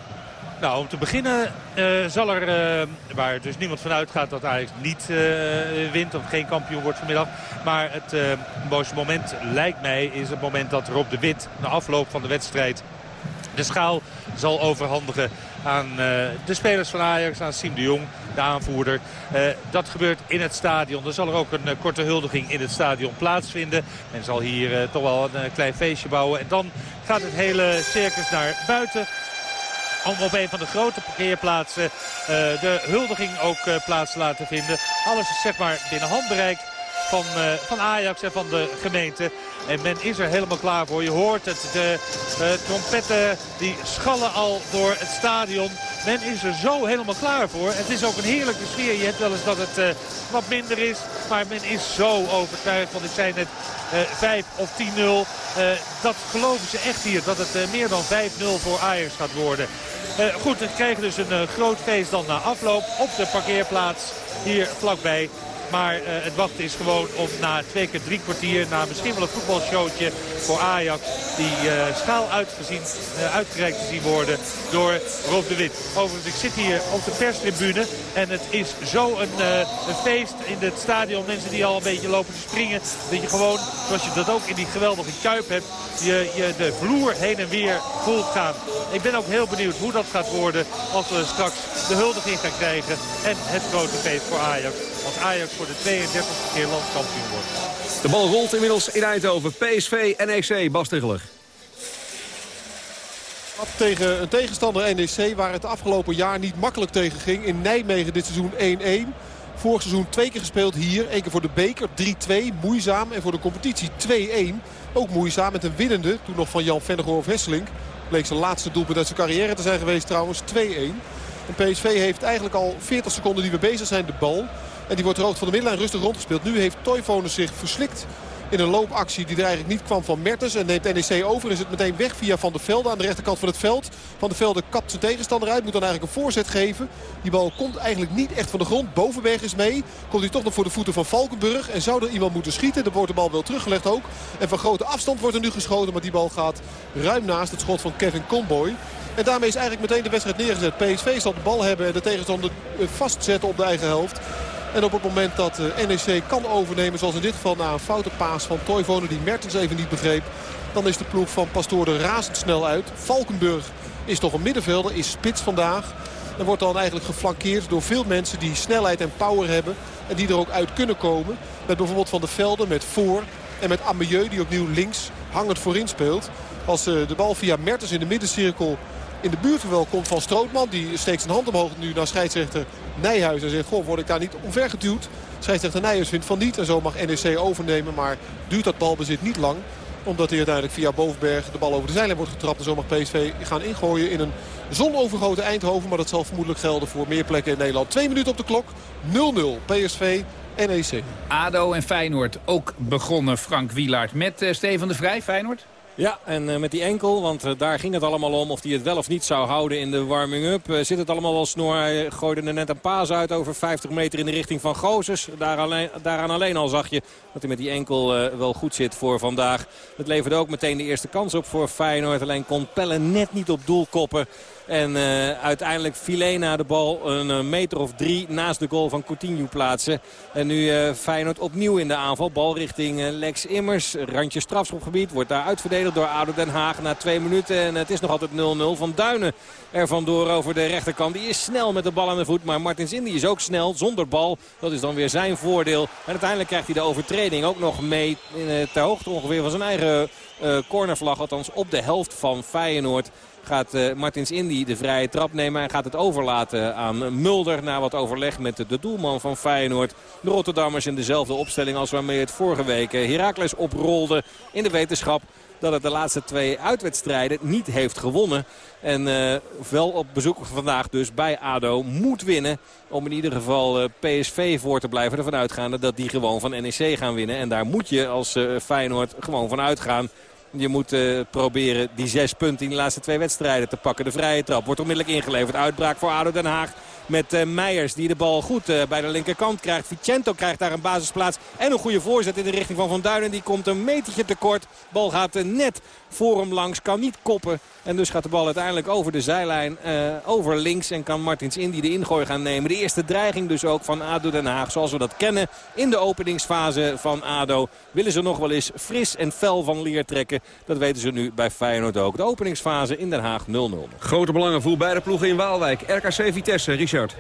Nou, om te beginnen uh, zal er, uh, waar dus niemand vanuit gaat dat Ajax niet uh, wint of geen kampioen wordt vanmiddag. Maar het mooiste moment lijkt mij is het moment dat Rob de Wit na afloop van de wedstrijd de schaal zal overhandigen aan uh, de spelers van Ajax, aan Siem de Jong, de aanvoerder. Uh, dat gebeurt in het stadion. Er zal er ook een uh, korte huldiging in het stadion plaatsvinden. Men zal hier toch wel een klein feestje bouwen. En dan gaat het hele circus naar buiten om op een van de grote parkeerplaatsen de huldiging ook plaats te laten vinden. Alles is zeg maar binnen handbereik van, van Ajax en van de gemeente. En men is er helemaal klaar voor. Je hoort het, de trompetten die schallen al door het stadion. Men is er zo helemaal klaar voor. Het is ook een heerlijke sfeer. Je hebt wel eens dat het uh, wat minder is. Maar men is zo overtuigd. Want ik zei net uh, 5 of 10-0. Uh, dat geloven ze echt hier. Dat het meer dan 5-0 voor Ajax gaat worden. goed, we krijgen dus een groot feest dan na afloop op de parkeerplaats hier vlakbij. Maar uh, het wachten is gewoon om na twee keer drie kwartier... na misschien wel een voetbalshowtje voor Ajax... die uh, schaal uitgezien, uh, uitgereikt te zien worden door Rob de Wit. Overigens, ik zit hier op de perstribune... en het is zo een, een feest in het stadion. Mensen die al een beetje lopen te springen. Dat je gewoon, zoals je dat ook in die geweldige Kuip hebt... je, je de vloer heen en weer voelt gaan. Ik ben ook heel benieuwd hoe dat gaat worden... als we straks de huldiging gaan krijgen... en het grote feest voor Ajax. Als Ajax voor de 32e keer landskampioen wordt. De bal rolt inmiddels in Eindhoven. PSV, NEC, Bas Tegeler. Tegen een tegenstander NEC waar het afgelopen jaar niet makkelijk tegen ging. In Nijmegen dit seizoen 1-1. Vorig seizoen twee keer gespeeld hier. Eén keer voor de beker 3-2, moeizaam. En voor de competitie 2-1. Ook moeizaam met een winnende, toen nog van Jan Vennegoor of Hesselink. Bleek zijn laatste doelpunt uit zijn carrière te zijn geweest trouwens, 2-1. En PSV heeft eigenlijk al 40 seconden die we bezig zijn de bal. En die wordt rood van de middenlijn rustig rondgespeeld. Nu heeft Toivonen zich verslikt in een loopactie die er eigenlijk niet kwam van Mertens. En neemt NEC over. Is het meteen weg via Van der Velde aan de rechterkant van het veld. Van der Velde kapt zijn tegenstander uit. Moet dan eigenlijk een voorzet geven. Die bal komt eigenlijk niet echt van de grond. Bovenberg is mee. Komt hij toch nog voor de voeten van Valkenburg. En zou er iemand moeten schieten. Dan wordt de bal wel teruggelegd ook. En van grote afstand wordt er nu geschoten. Maar die bal gaat ruim naast het schot van Kevin Comboy. En daarmee is eigenlijk meteen de wedstrijd neergezet. PSV zal de bal hebben en de tegenstander vastzetten op de eigen helft. En op het moment dat NEC kan overnemen, zoals in dit geval na een foute paas van Toivonen die Mertens even niet begreep. Dan is de ploeg van Pastoor er razendsnel uit. Valkenburg is toch een middenvelder, is spits vandaag. En wordt dan eigenlijk geflankeerd door veel mensen die snelheid en power hebben. En die er ook uit kunnen komen. Met bijvoorbeeld Van de Velden, met Voor en met Amelieu die opnieuw links hangend voorin speelt. Als de bal via Mertens in de middencirkel in de buurt komt van Strootman. Die steekt zijn hand omhoog nu naar scheidsrechter Nijhuis. En zegt, goh, word ik daar niet omvergeduwd? Scheidsrechter Nijhuis vindt van niet. En zo mag NEC overnemen. Maar duurt dat balbezit niet lang. Omdat hij uiteindelijk via Bovenberg de bal over de zijlijn wordt getrapt. En zo mag PSV gaan ingooien in een zonovergoten Eindhoven. Maar dat zal vermoedelijk gelden voor meer plekken in Nederland. Twee minuten op de klok. 0-0 PSV NEC. ADO en Feyenoord ook begonnen Frank Wielaert met uh, Steven de Vrij. Feyenoord? Ja, en uh, met die enkel, want uh, daar ging het allemaal om of hij het wel of niet zou houden in de warming-up. Uh, zit het allemaal wel snor, hij gooide er net een paas uit over 50 meter in de richting van Gozes. Daar alleen, daaraan alleen al zag je dat hij met die enkel wel goed zit voor vandaag. Het leverde ook meteen de eerste kans op voor Feyenoord. Alleen kon Pelle net niet op doel koppen. En uh, uiteindelijk Filena de bal een meter of drie naast de goal van Coutinho plaatsen. En nu uh, Feyenoord opnieuw in de aanval. Bal richting Lex Immers. Randje strafschopgebied. Wordt daar uitverdedigd door ADO Den Haag na twee minuten. En het is nog altijd 0-0 van Duinen er vandoor over de rechterkant. Die is snel met de bal aan de voet. Maar Martins Indy is ook snel zonder bal. Dat is dan weer zijn voordeel. En uiteindelijk krijgt hij de overtreding ook nog mee. Ter hoogte ongeveer van zijn eigen cornervlag. Althans op de helft van Feyenoord gaat uh, Martins Indy de vrije trap nemen. En gaat het overlaten aan Mulder na wat overleg met de doelman van Feyenoord. De Rotterdammers in dezelfde opstelling als waarmee het vorige week eh, Heracles oprolde. In de wetenschap dat het de laatste twee uitwedstrijden niet heeft gewonnen. En uh, wel op bezoek vandaag dus bij ADO moet winnen. Om in ieder geval PSV voor te blijven ervan uitgaande dat die gewoon van NEC gaan winnen. En daar moet je als Feyenoord gewoon van uitgaan. Je moet uh, proberen die zes punten in de laatste twee wedstrijden te pakken. De vrije trap wordt onmiddellijk ingeleverd. Uitbraak voor ADO Den Haag. met uh, Meijers. Die de bal goed uh, bij de linkerkant krijgt. Vicento krijgt daar een basisplaats. En een goede voorzet in de richting van Van Duinen. Die komt een metertje tekort. Bal gaat net voor hem langs. Kan niet koppen. En dus gaat de bal uiteindelijk over de zijlijn. over links. En kan Martins Indy de ingooi gaan nemen. De eerste dreiging dus ook van ADO Den Haag. Zoals we dat kennen in de openingsfase van ADO. Willen ze nog wel eens fris en fel van leer trekken. Dat weten ze nu bij Feyenoord ook. De openingsfase in Den Haag 0-0. Grote belangen voor beide ploegen in Waalwijk. RKC Vitesse, Richard.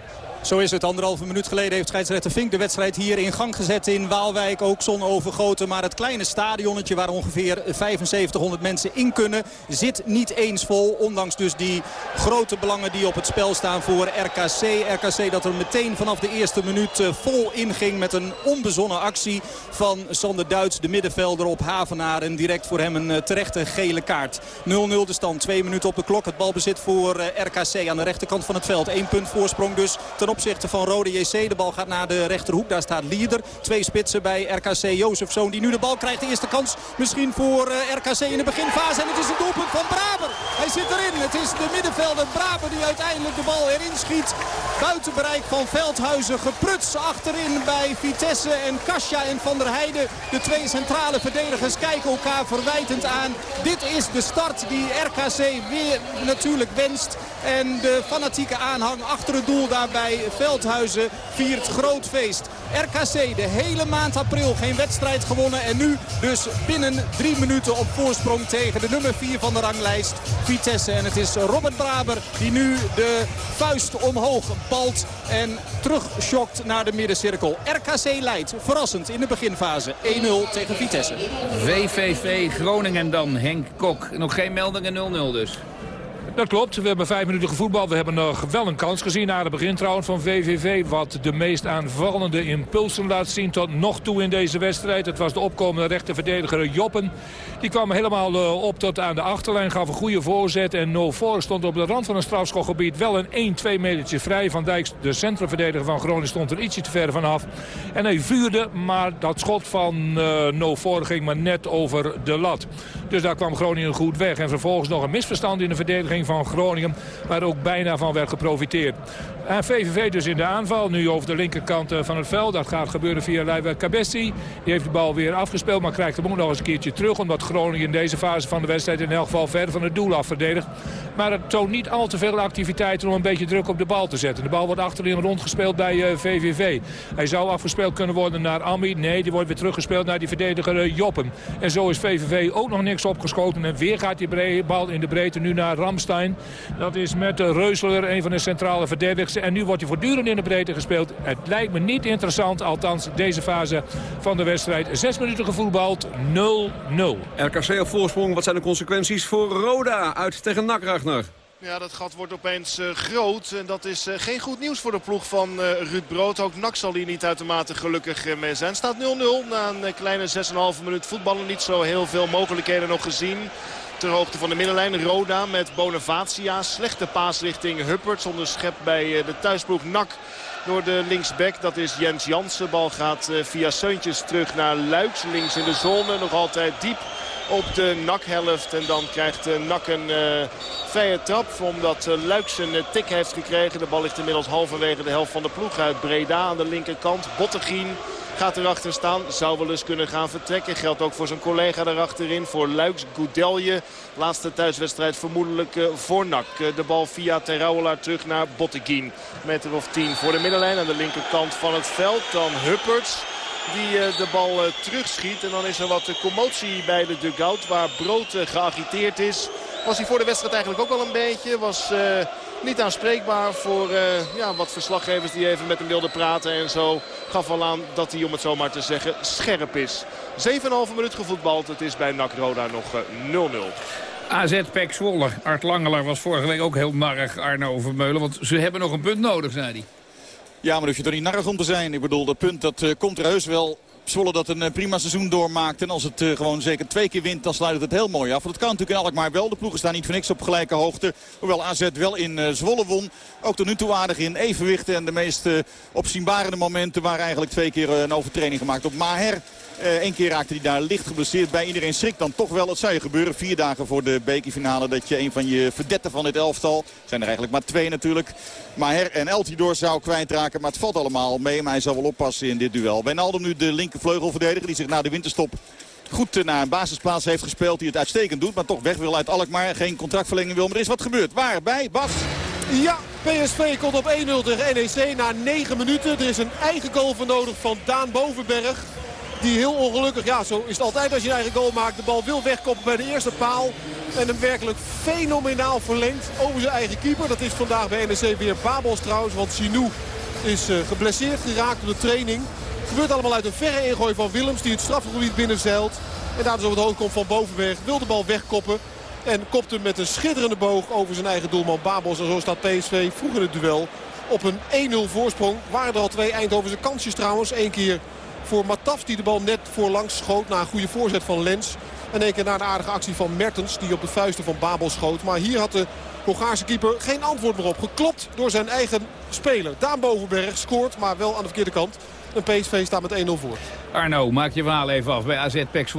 Zo is het. Anderhalve minuut geleden heeft scheidsrechter Vink de wedstrijd hier in gang gezet in Waalwijk. Ook zon overgoten. Maar het kleine stadionnetje waar ongeveer 7500 mensen in kunnen zit niet eens vol. Ondanks dus die grote belangen die op het spel staan voor RKC. RKC dat er meteen vanaf de eerste minuut eh, vol inging met een onbezonnen actie van Sander Duits. De middenvelder op Havenaar. En direct voor hem een eh, terechte gele kaart. 0-0 de stand. Twee minuten op de klok. Het balbezit voor eh, RKC aan de rechterkant van het veld. Eén punt voorsprong dus ten opzichte van Rode JC. De bal gaat naar de rechterhoek. Daar staat Lieder. Twee spitsen bij RKC. Jozefzoon die nu de bal krijgt. De eerste kans misschien voor eh, RKC in de beginfase. En het is een doelpunt van Braber. Hij zit erin. Het is de middenvelder Braber die uiteindelijk de bal erin schiet. Buiten bereik van Veldhuizen. Gepruts achterin bij Vitesse en Kasia en Van der Heijden. De twee centrale verdedigers kijken elkaar verwijtend aan. Dit is de start die RKC weer natuurlijk wenst. En de fanatieke aanhang achter het doel daarbij Veldhuizen viert groot feest. RKC de hele maand april geen wedstrijd gewonnen. En nu dus binnen drie minuten op voorsprong tegen de nummer 4 van de ranglijst. Vitesse. En het is Robert Braber die nu de vuist omhoog balt. En terugschokt naar de middencirkel. RKC leidt verrassend in de beginfase 1-0 tegen Vitesse. VVV Groningen dan. Henk Kok. Nog geen meldingen 0-0 dus. Dat klopt. We hebben vijf minuten gevoetbald. We hebben nog wel een kans gezien na het begin trouwens van VVV. Wat de meest aanvallende impulsen laat zien tot nog toe in deze wedstrijd. Het was de opkomende rechterverdediger Joppen. Die kwam helemaal uh, op tot aan de achterlijn. Gaf een goede voorzet. En No voor stond op de rand van een strafschopgebied wel een 1-2 metertje vrij. Van Dijk, de centrumverdediger van Groningen, stond er ietsje te ver vanaf. En hij vuurde, maar dat schot van uh, No voor ging maar net over de lat. Dus daar kwam Groningen goed weg. En vervolgens nog een misverstand in de verdediging van Groningen. Waar ook bijna van werd geprofiteerd. En VVV dus in de aanval. Nu over de linkerkant eh, van het veld. Dat gaat gebeuren via Leiva Cabessi. Die heeft de bal weer afgespeeld. Maar krijgt hem ook nog eens een keertje terug. Omdat Groningen in deze fase van de wedstrijd in elk geval ver van het doel af verdedigt. Maar het toont niet al te veel activiteiten om een beetje druk op de bal te zetten. De bal wordt achterin rondgespeeld bij VVV. Eh, Hij zou afgespeeld kunnen worden naar Ami. Nee, die wordt weer teruggespeeld naar die verdediger eh, Joppen. En zo is VVV ook nog niks opgeschoten. En weer gaat die bal in de breedte nu naar Ramstein. Dat is met Reusler, een van de centrale verdedigers. En nu wordt hij voortdurend in de breedte gespeeld. Het lijkt me niet interessant, althans deze fase van de wedstrijd. Zes minuten gevoetbald, 0-0. RKC op voorsprong, wat zijn de consequenties voor Roda uit tegen NAC, Ragnar? Ja, dat gat wordt opeens uh, groot. En dat is uh, geen goed nieuws voor de ploeg van uh, Ruud Brood. Ook NAC zal hier niet uitermate gelukkig mee zijn. Staat 0-0 na een kleine 6,5 minuut voetballen. Niet zo heel veel mogelijkheden nog gezien. Ter hoogte van de middenlijn. Roda met Bonavacia. Slechte paas richting Huppert. Zonder schep bij de thuisploeg NAC door de linksback. Dat is Jens Jansen. Bal gaat via Seuntjes terug naar Luiks. Links in de zone. Nog altijd diep op de NAC-helft. En dan krijgt NAC een uh, vrije trap. Omdat uh, een uh, tik heeft gekregen. De bal ligt inmiddels halverwege de helft van de ploeg uit Breda aan de linkerkant. Bottegien gaat erachter staan. Zou wel eens kunnen gaan vertrekken. Geldt ook voor zijn collega daarachterin. Voor Luiks, Goudelje. Laatste thuiswedstrijd vermoedelijk voor. Uh, de bal via Terrouwelaar terug naar Botteguin. Meter of 10 voor de middenlijn aan de linkerkant van het veld. Dan Hupperts die uh, de bal terugschiet. En dan is er wat commotie bij de dugout waar Brood geagiteerd is. Was hij voor de wedstrijd eigenlijk ook wel een beetje. Was niet aanspreekbaar voor uh, ja, wat verslaggevers die even met hem wilden praten. En zo gaf al aan dat hij, om het zo maar te zeggen, scherp is. 7,5 minuut gevoetbald. Het is bij NAC Roda nog 0-0. AZ Pek Zwolle. Art Langelaar was vorige week ook heel narrig, Arno Vermeulen. Want ze hebben nog een punt nodig, zei hij. Ja, maar hoef je toch niet narrig om te zijn. Ik bedoel, dat punt dat uh, komt er heus wel. Zwolle dat een prima seizoen doormaakt. En als het uh, gewoon zeker twee keer wint, dan sluit het het heel mooi af. Want dat kan natuurlijk in Alkmaar wel. De ploegen staan niet voor niks op gelijke hoogte. Hoewel AZ wel in Zwolle won. Ook tot nu toe aardig in evenwichten. En de meest opzienbarende momenten waren eigenlijk twee keer een overtreding gemaakt op Maher. Eén keer raakte hij daar licht geblesseerd bij. Iedereen schrikt dan toch wel. Het zou je gebeuren. Vier dagen voor de bekerfinale dat je een van je verdetten van dit elftal... zijn er eigenlijk maar twee natuurlijk. Maher en Eltidoor zou kwijtraken. Maar het valt allemaal mee. Maar hij zal wel oppassen in dit duel. Wijnaldum nu de linkervleugelverdediger die zich na de winterstop goed naar een basisplaats heeft gespeeld. Die het uitstekend doet, maar toch weg wil uit Alkmaar. Geen contractverlenging wil, maar er is wat gebeurd. Waar? Bij? Bas? Ja, PSV komt op 1-0 tegen NEC na 9 minuten. Er is een eigen goal voor nodig van Daan Bovenberg. Die heel ongelukkig, ja zo is het altijd als je een eigen goal maakt. De bal wil wegkoppen bij de eerste paal. En hem werkelijk fenomenaal verlengt over zijn eigen keeper. Dat is vandaag bij NEC weer Babels trouwens. Want Sinou is uh, geblesseerd geraakt op de training. Het gebeurt allemaal uit een verre ingooi van Willems die het strafgebied binnenzeilt. En daar dus op het hoofd komt van Bovenberg. Wil de bal wegkoppen. En kopt hem met een schitterende boog over zijn eigen doelman Babels. En zo staat PSV vroeg in het duel op een 1-0 voorsprong. Waren er al twee Eindhovense kansjes trouwens. Eén keer voor Matafs die de bal net voorlangs schoot na een goede voorzet van Lens. En één keer na de aardige actie van Mertens die op de vuisten van Babel schoot. Maar hier had de Bulgaarse keeper geen antwoord meer op. Geklopt door zijn eigen speler. Daan Bovenberg scoort, maar wel aan de verkeerde kant. En PSV staat met 1-0 voor. Arno, maak je verhaal even af bij AZ Pek.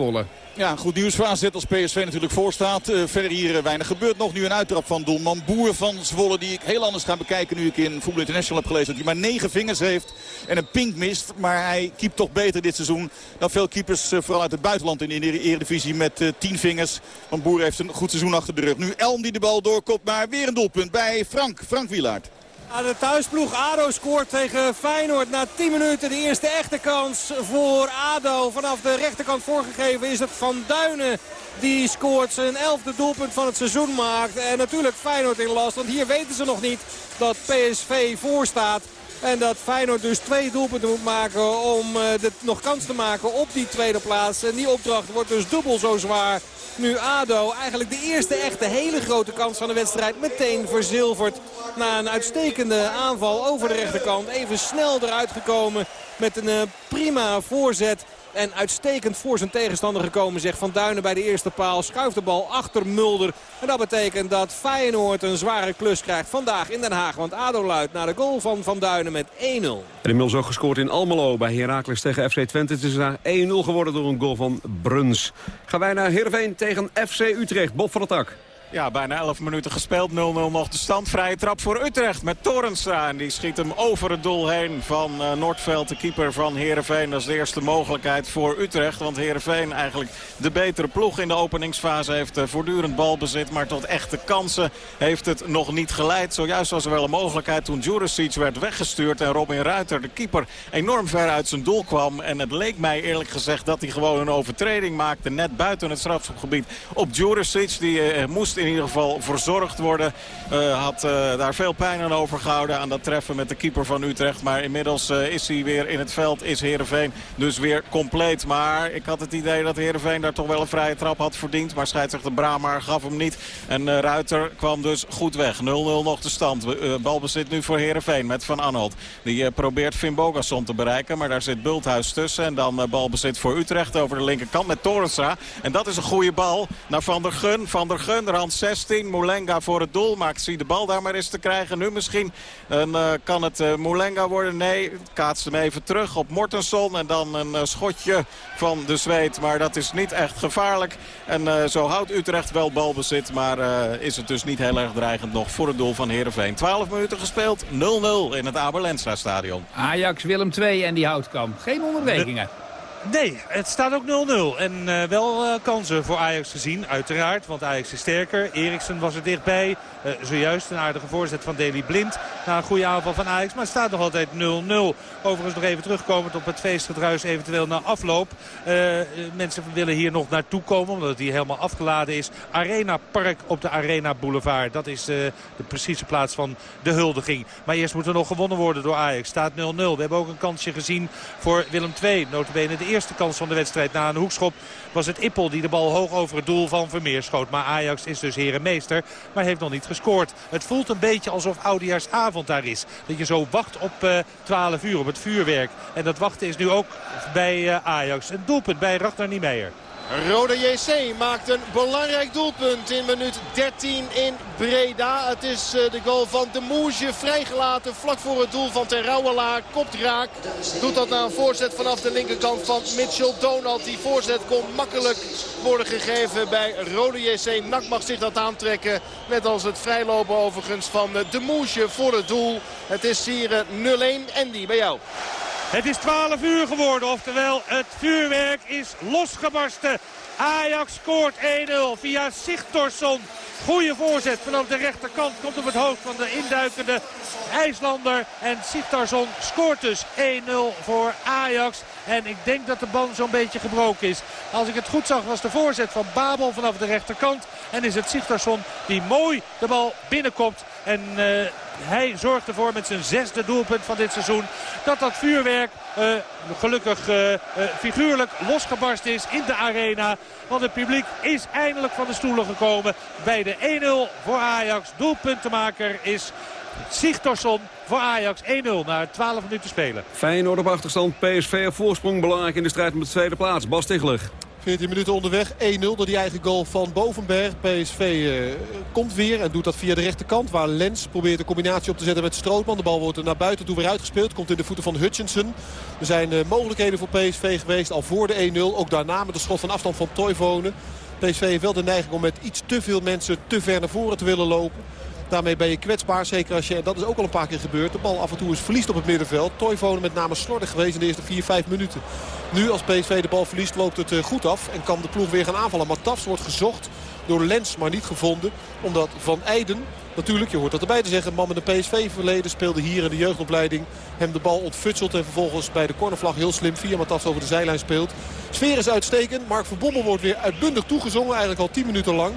Ja, goed nieuws voor AZ als PSV natuurlijk voorstaat. Uh, verder hier uh, weinig gebeurt nog. Nu een uittrap van doelman Boer van Zwolle. Die ik heel anders ga bekijken nu ik in Voetbal International heb gelezen. Dat hij maar negen vingers heeft en een pink mist. Maar hij keept toch beter dit seizoen dan veel keepers. Uh, vooral uit het buitenland in de Eredivisie met tien vingers. Want Boer heeft een goed seizoen achter de rug. Nu Elm die de bal doorkomt. Maar weer een doelpunt bij Frank. Frank Wielaert. De thuisploeg ADO scoort tegen Feyenoord na 10 minuten. De eerste echte kans voor ADO. Vanaf de rechterkant voorgegeven is het Van Duinen. Die scoort zijn elfde doelpunt van het seizoen maakt. En natuurlijk Feyenoord in last. Want hier weten ze nog niet dat PSV voorstaat. En dat Feyenoord dus twee doelpunten moet maken om de, nog kans te maken op die tweede plaats. En die opdracht wordt dus dubbel zo zwaar nu ADO eigenlijk de eerste echte hele grote kans van de wedstrijd meteen verzilverd. Na een uitstekende aanval over de rechterkant. Even snel eruit gekomen met een prima voorzet. En uitstekend voor zijn tegenstander gekomen, zegt Van Duinen bij de eerste paal. Schuift de bal achter Mulder. En dat betekent dat Feyenoord een zware klus krijgt vandaag in Den Haag. Want ADO luidt naar de goal van Van Duinen met 1-0. En inmiddels ook gescoord in Almelo bij Heracles tegen FC Twente. Het is daar 1-0 geworden door een goal van Bruns. Gaan wij naar Heerenveen tegen FC Utrecht. Bob van der Tak. Ja, bijna 11 minuten gespeeld. 0-0 nog de stand. Vrije trap voor Utrecht met Torenstra. En die schiet hem over het doel heen van uh, Noordveld, de keeper van Heerenveen. Dat is de eerste mogelijkheid voor Utrecht. Want Heerenveen eigenlijk de betere ploeg in de openingsfase heeft uh, voortdurend balbezit. Maar tot echte kansen heeft het nog niet geleid. Zojuist was er wel een mogelijkheid toen Juricic werd weggestuurd. En Robin Ruiter, de keeper, enorm ver uit zijn doel kwam. En het leek mij eerlijk gezegd dat hij gewoon een overtreding maakte. Net buiten het strafschopgebied op Juricic. Die uh, moest in ieder geval verzorgd worden. Uh, had uh, daar veel pijn aan overgehouden aan dat treffen met de keeper van Utrecht. Maar inmiddels uh, is hij weer in het veld, is Heerenveen dus weer compleet. Maar ik had het idee dat Heerenveen daar toch wel een vrije trap had verdiend. Maar scheidsrechter Brahma gaf hem niet. En Ruiter kwam dus goed weg. 0-0 nog de stand. balbezit nu voor Heerenveen met Van Anholt. Die probeert Finn Bogasson te bereiken. Maar daar zit Bulthuis tussen. En dan balbezit voor Utrecht over de linkerkant met Torenstra. En dat is een goede bal naar Van der Gun. Van der Gun, rand 16. Molenga voor het doel. Maar ik zie de bal daar maar eens te krijgen. Nu misschien en, uh, kan het uh, Molenga worden. Nee, kaatst hem even terug op Mortenson. En dan een uh, schotje van de Zweet. Maar dat is niet echt gevaarlijk. En zo houdt Utrecht wel balbezit. Maar is het dus niet heel erg dreigend nog voor het doel van Heerenveen. 12 minuten gespeeld. 0-0 in het Aberlensra stadion. Ajax Willem 2 en die houtkamp. Geen onderbrekingen. Nee, het staat ook 0-0. En uh, wel uh, kansen voor Ajax gezien, uiteraard. Want Ajax is sterker. Eriksen was er dichtbij. Uh, zojuist een aardige voorzet van Deli Blind. Na een goede aanval van Ajax. Maar het staat nog altijd 0-0. Overigens nog even terugkomend op het feestgedruis eventueel na afloop. mensen willen hier nog naartoe komen. Omdat het hier helemaal afgeladen is. Arena Park op de Arena Boulevard. Dat is de precieze plaats van de huldiging. Maar eerst moet er nog gewonnen worden door Ajax. Staat 0-0. We hebben ook een kansje gezien voor Willem II. Notabene de eerste eerste kans van de wedstrijd na een hoekschop was het Ippel die de bal hoog over het doel van Vermeer schoot. Maar Ajax is dus herenmeester, maar heeft nog niet gescoord. Het voelt een beetje alsof oudejaarsavond daar is. Dat je zo wacht op uh, 12 uur, op het vuurwerk. En dat wachten is nu ook bij uh, Ajax. Een doelpunt bij Ragnar Niemeyer. Rode JC maakt een belangrijk doelpunt in minuut 13 in Breda. Het is eh, de goal van de Moesje vrijgelaten vlak voor het doel van Terouwelaar. Kopt raak. Doet dat na een voorzet vanaf de linkerkant van Mitchell Donald. Die voorzet kon makkelijk worden gegeven bij Rode JC. Nak mag zich dat aantrekken. Net als het vrijlopen overigens van eh, de Moesje voor het doel. Het is hier 0-1. Andy, bij jou. Het is 12 uur geworden, oftewel het vuurwerk is losgebarsten. Ajax scoort 1-0 via Sigtorsson. Goeie voorzet vanaf de rechterkant. Komt op het hoofd van de induikende IJslander. En Sigtorsson scoort dus 1-0 voor Ajax. En ik denk dat de band zo'n beetje gebroken is. Als ik het goed zag was de voorzet van Babel vanaf de rechterkant. En is het Sigtorsson die mooi de bal binnenkomt. En uh, hij zorgt ervoor met zijn zesde doelpunt van dit seizoen... dat dat vuurwerk uh, gelukkig uh, figuurlijk losgebarst is in de arena. Want het publiek is eindelijk van de stoelen gekomen bij de 1-0 voor Ajax. Doelpuntenmaker is Sigtorsson voor Ajax 1-0 na 12 minuten spelen. Feyenoord op achterstand, PSV op voorsprong. Belangrijk in de strijd om de tweede plaats. Bas Tichler. 14 minuten onderweg. 1-0 door die eigen goal van Bovenberg. PSV uh, komt weer en doet dat via de rechterkant. Waar Lens probeert de combinatie op te zetten met Strootman. De bal wordt er naar buiten toe weer uitgespeeld. Komt in de voeten van Hutchinson. Er zijn uh, mogelijkheden voor PSV geweest al voor de 1-0. Ook daarna met de schot van afstand van Toivonen. PSV heeft wel de neiging om met iets te veel mensen te ver naar voren te willen lopen. Daarmee ben je kwetsbaar. Zeker als je, dat is ook al een paar keer gebeurd. De bal af en toe is verliest op het middenveld. Toivonen met name slordig geweest in de eerste 4, 5 minuten. Nu als PSV de bal verliest loopt het goed af. En kan de ploeg weer gaan aanvallen. Maar Tafs wordt gezocht door Lens, maar niet gevonden. Omdat Van Eijden, natuurlijk, je hoort dat erbij te zeggen... man met een PSV-verleden speelde hier in de jeugdopleiding. Hem de bal ontfutselt en vervolgens bij de cornervlag heel slim via Matas over de zijlijn speelt. Sfeer is uitstekend. Mark van Bommel wordt weer uitbundig toegezongen. Eigenlijk al 10 minuten lang.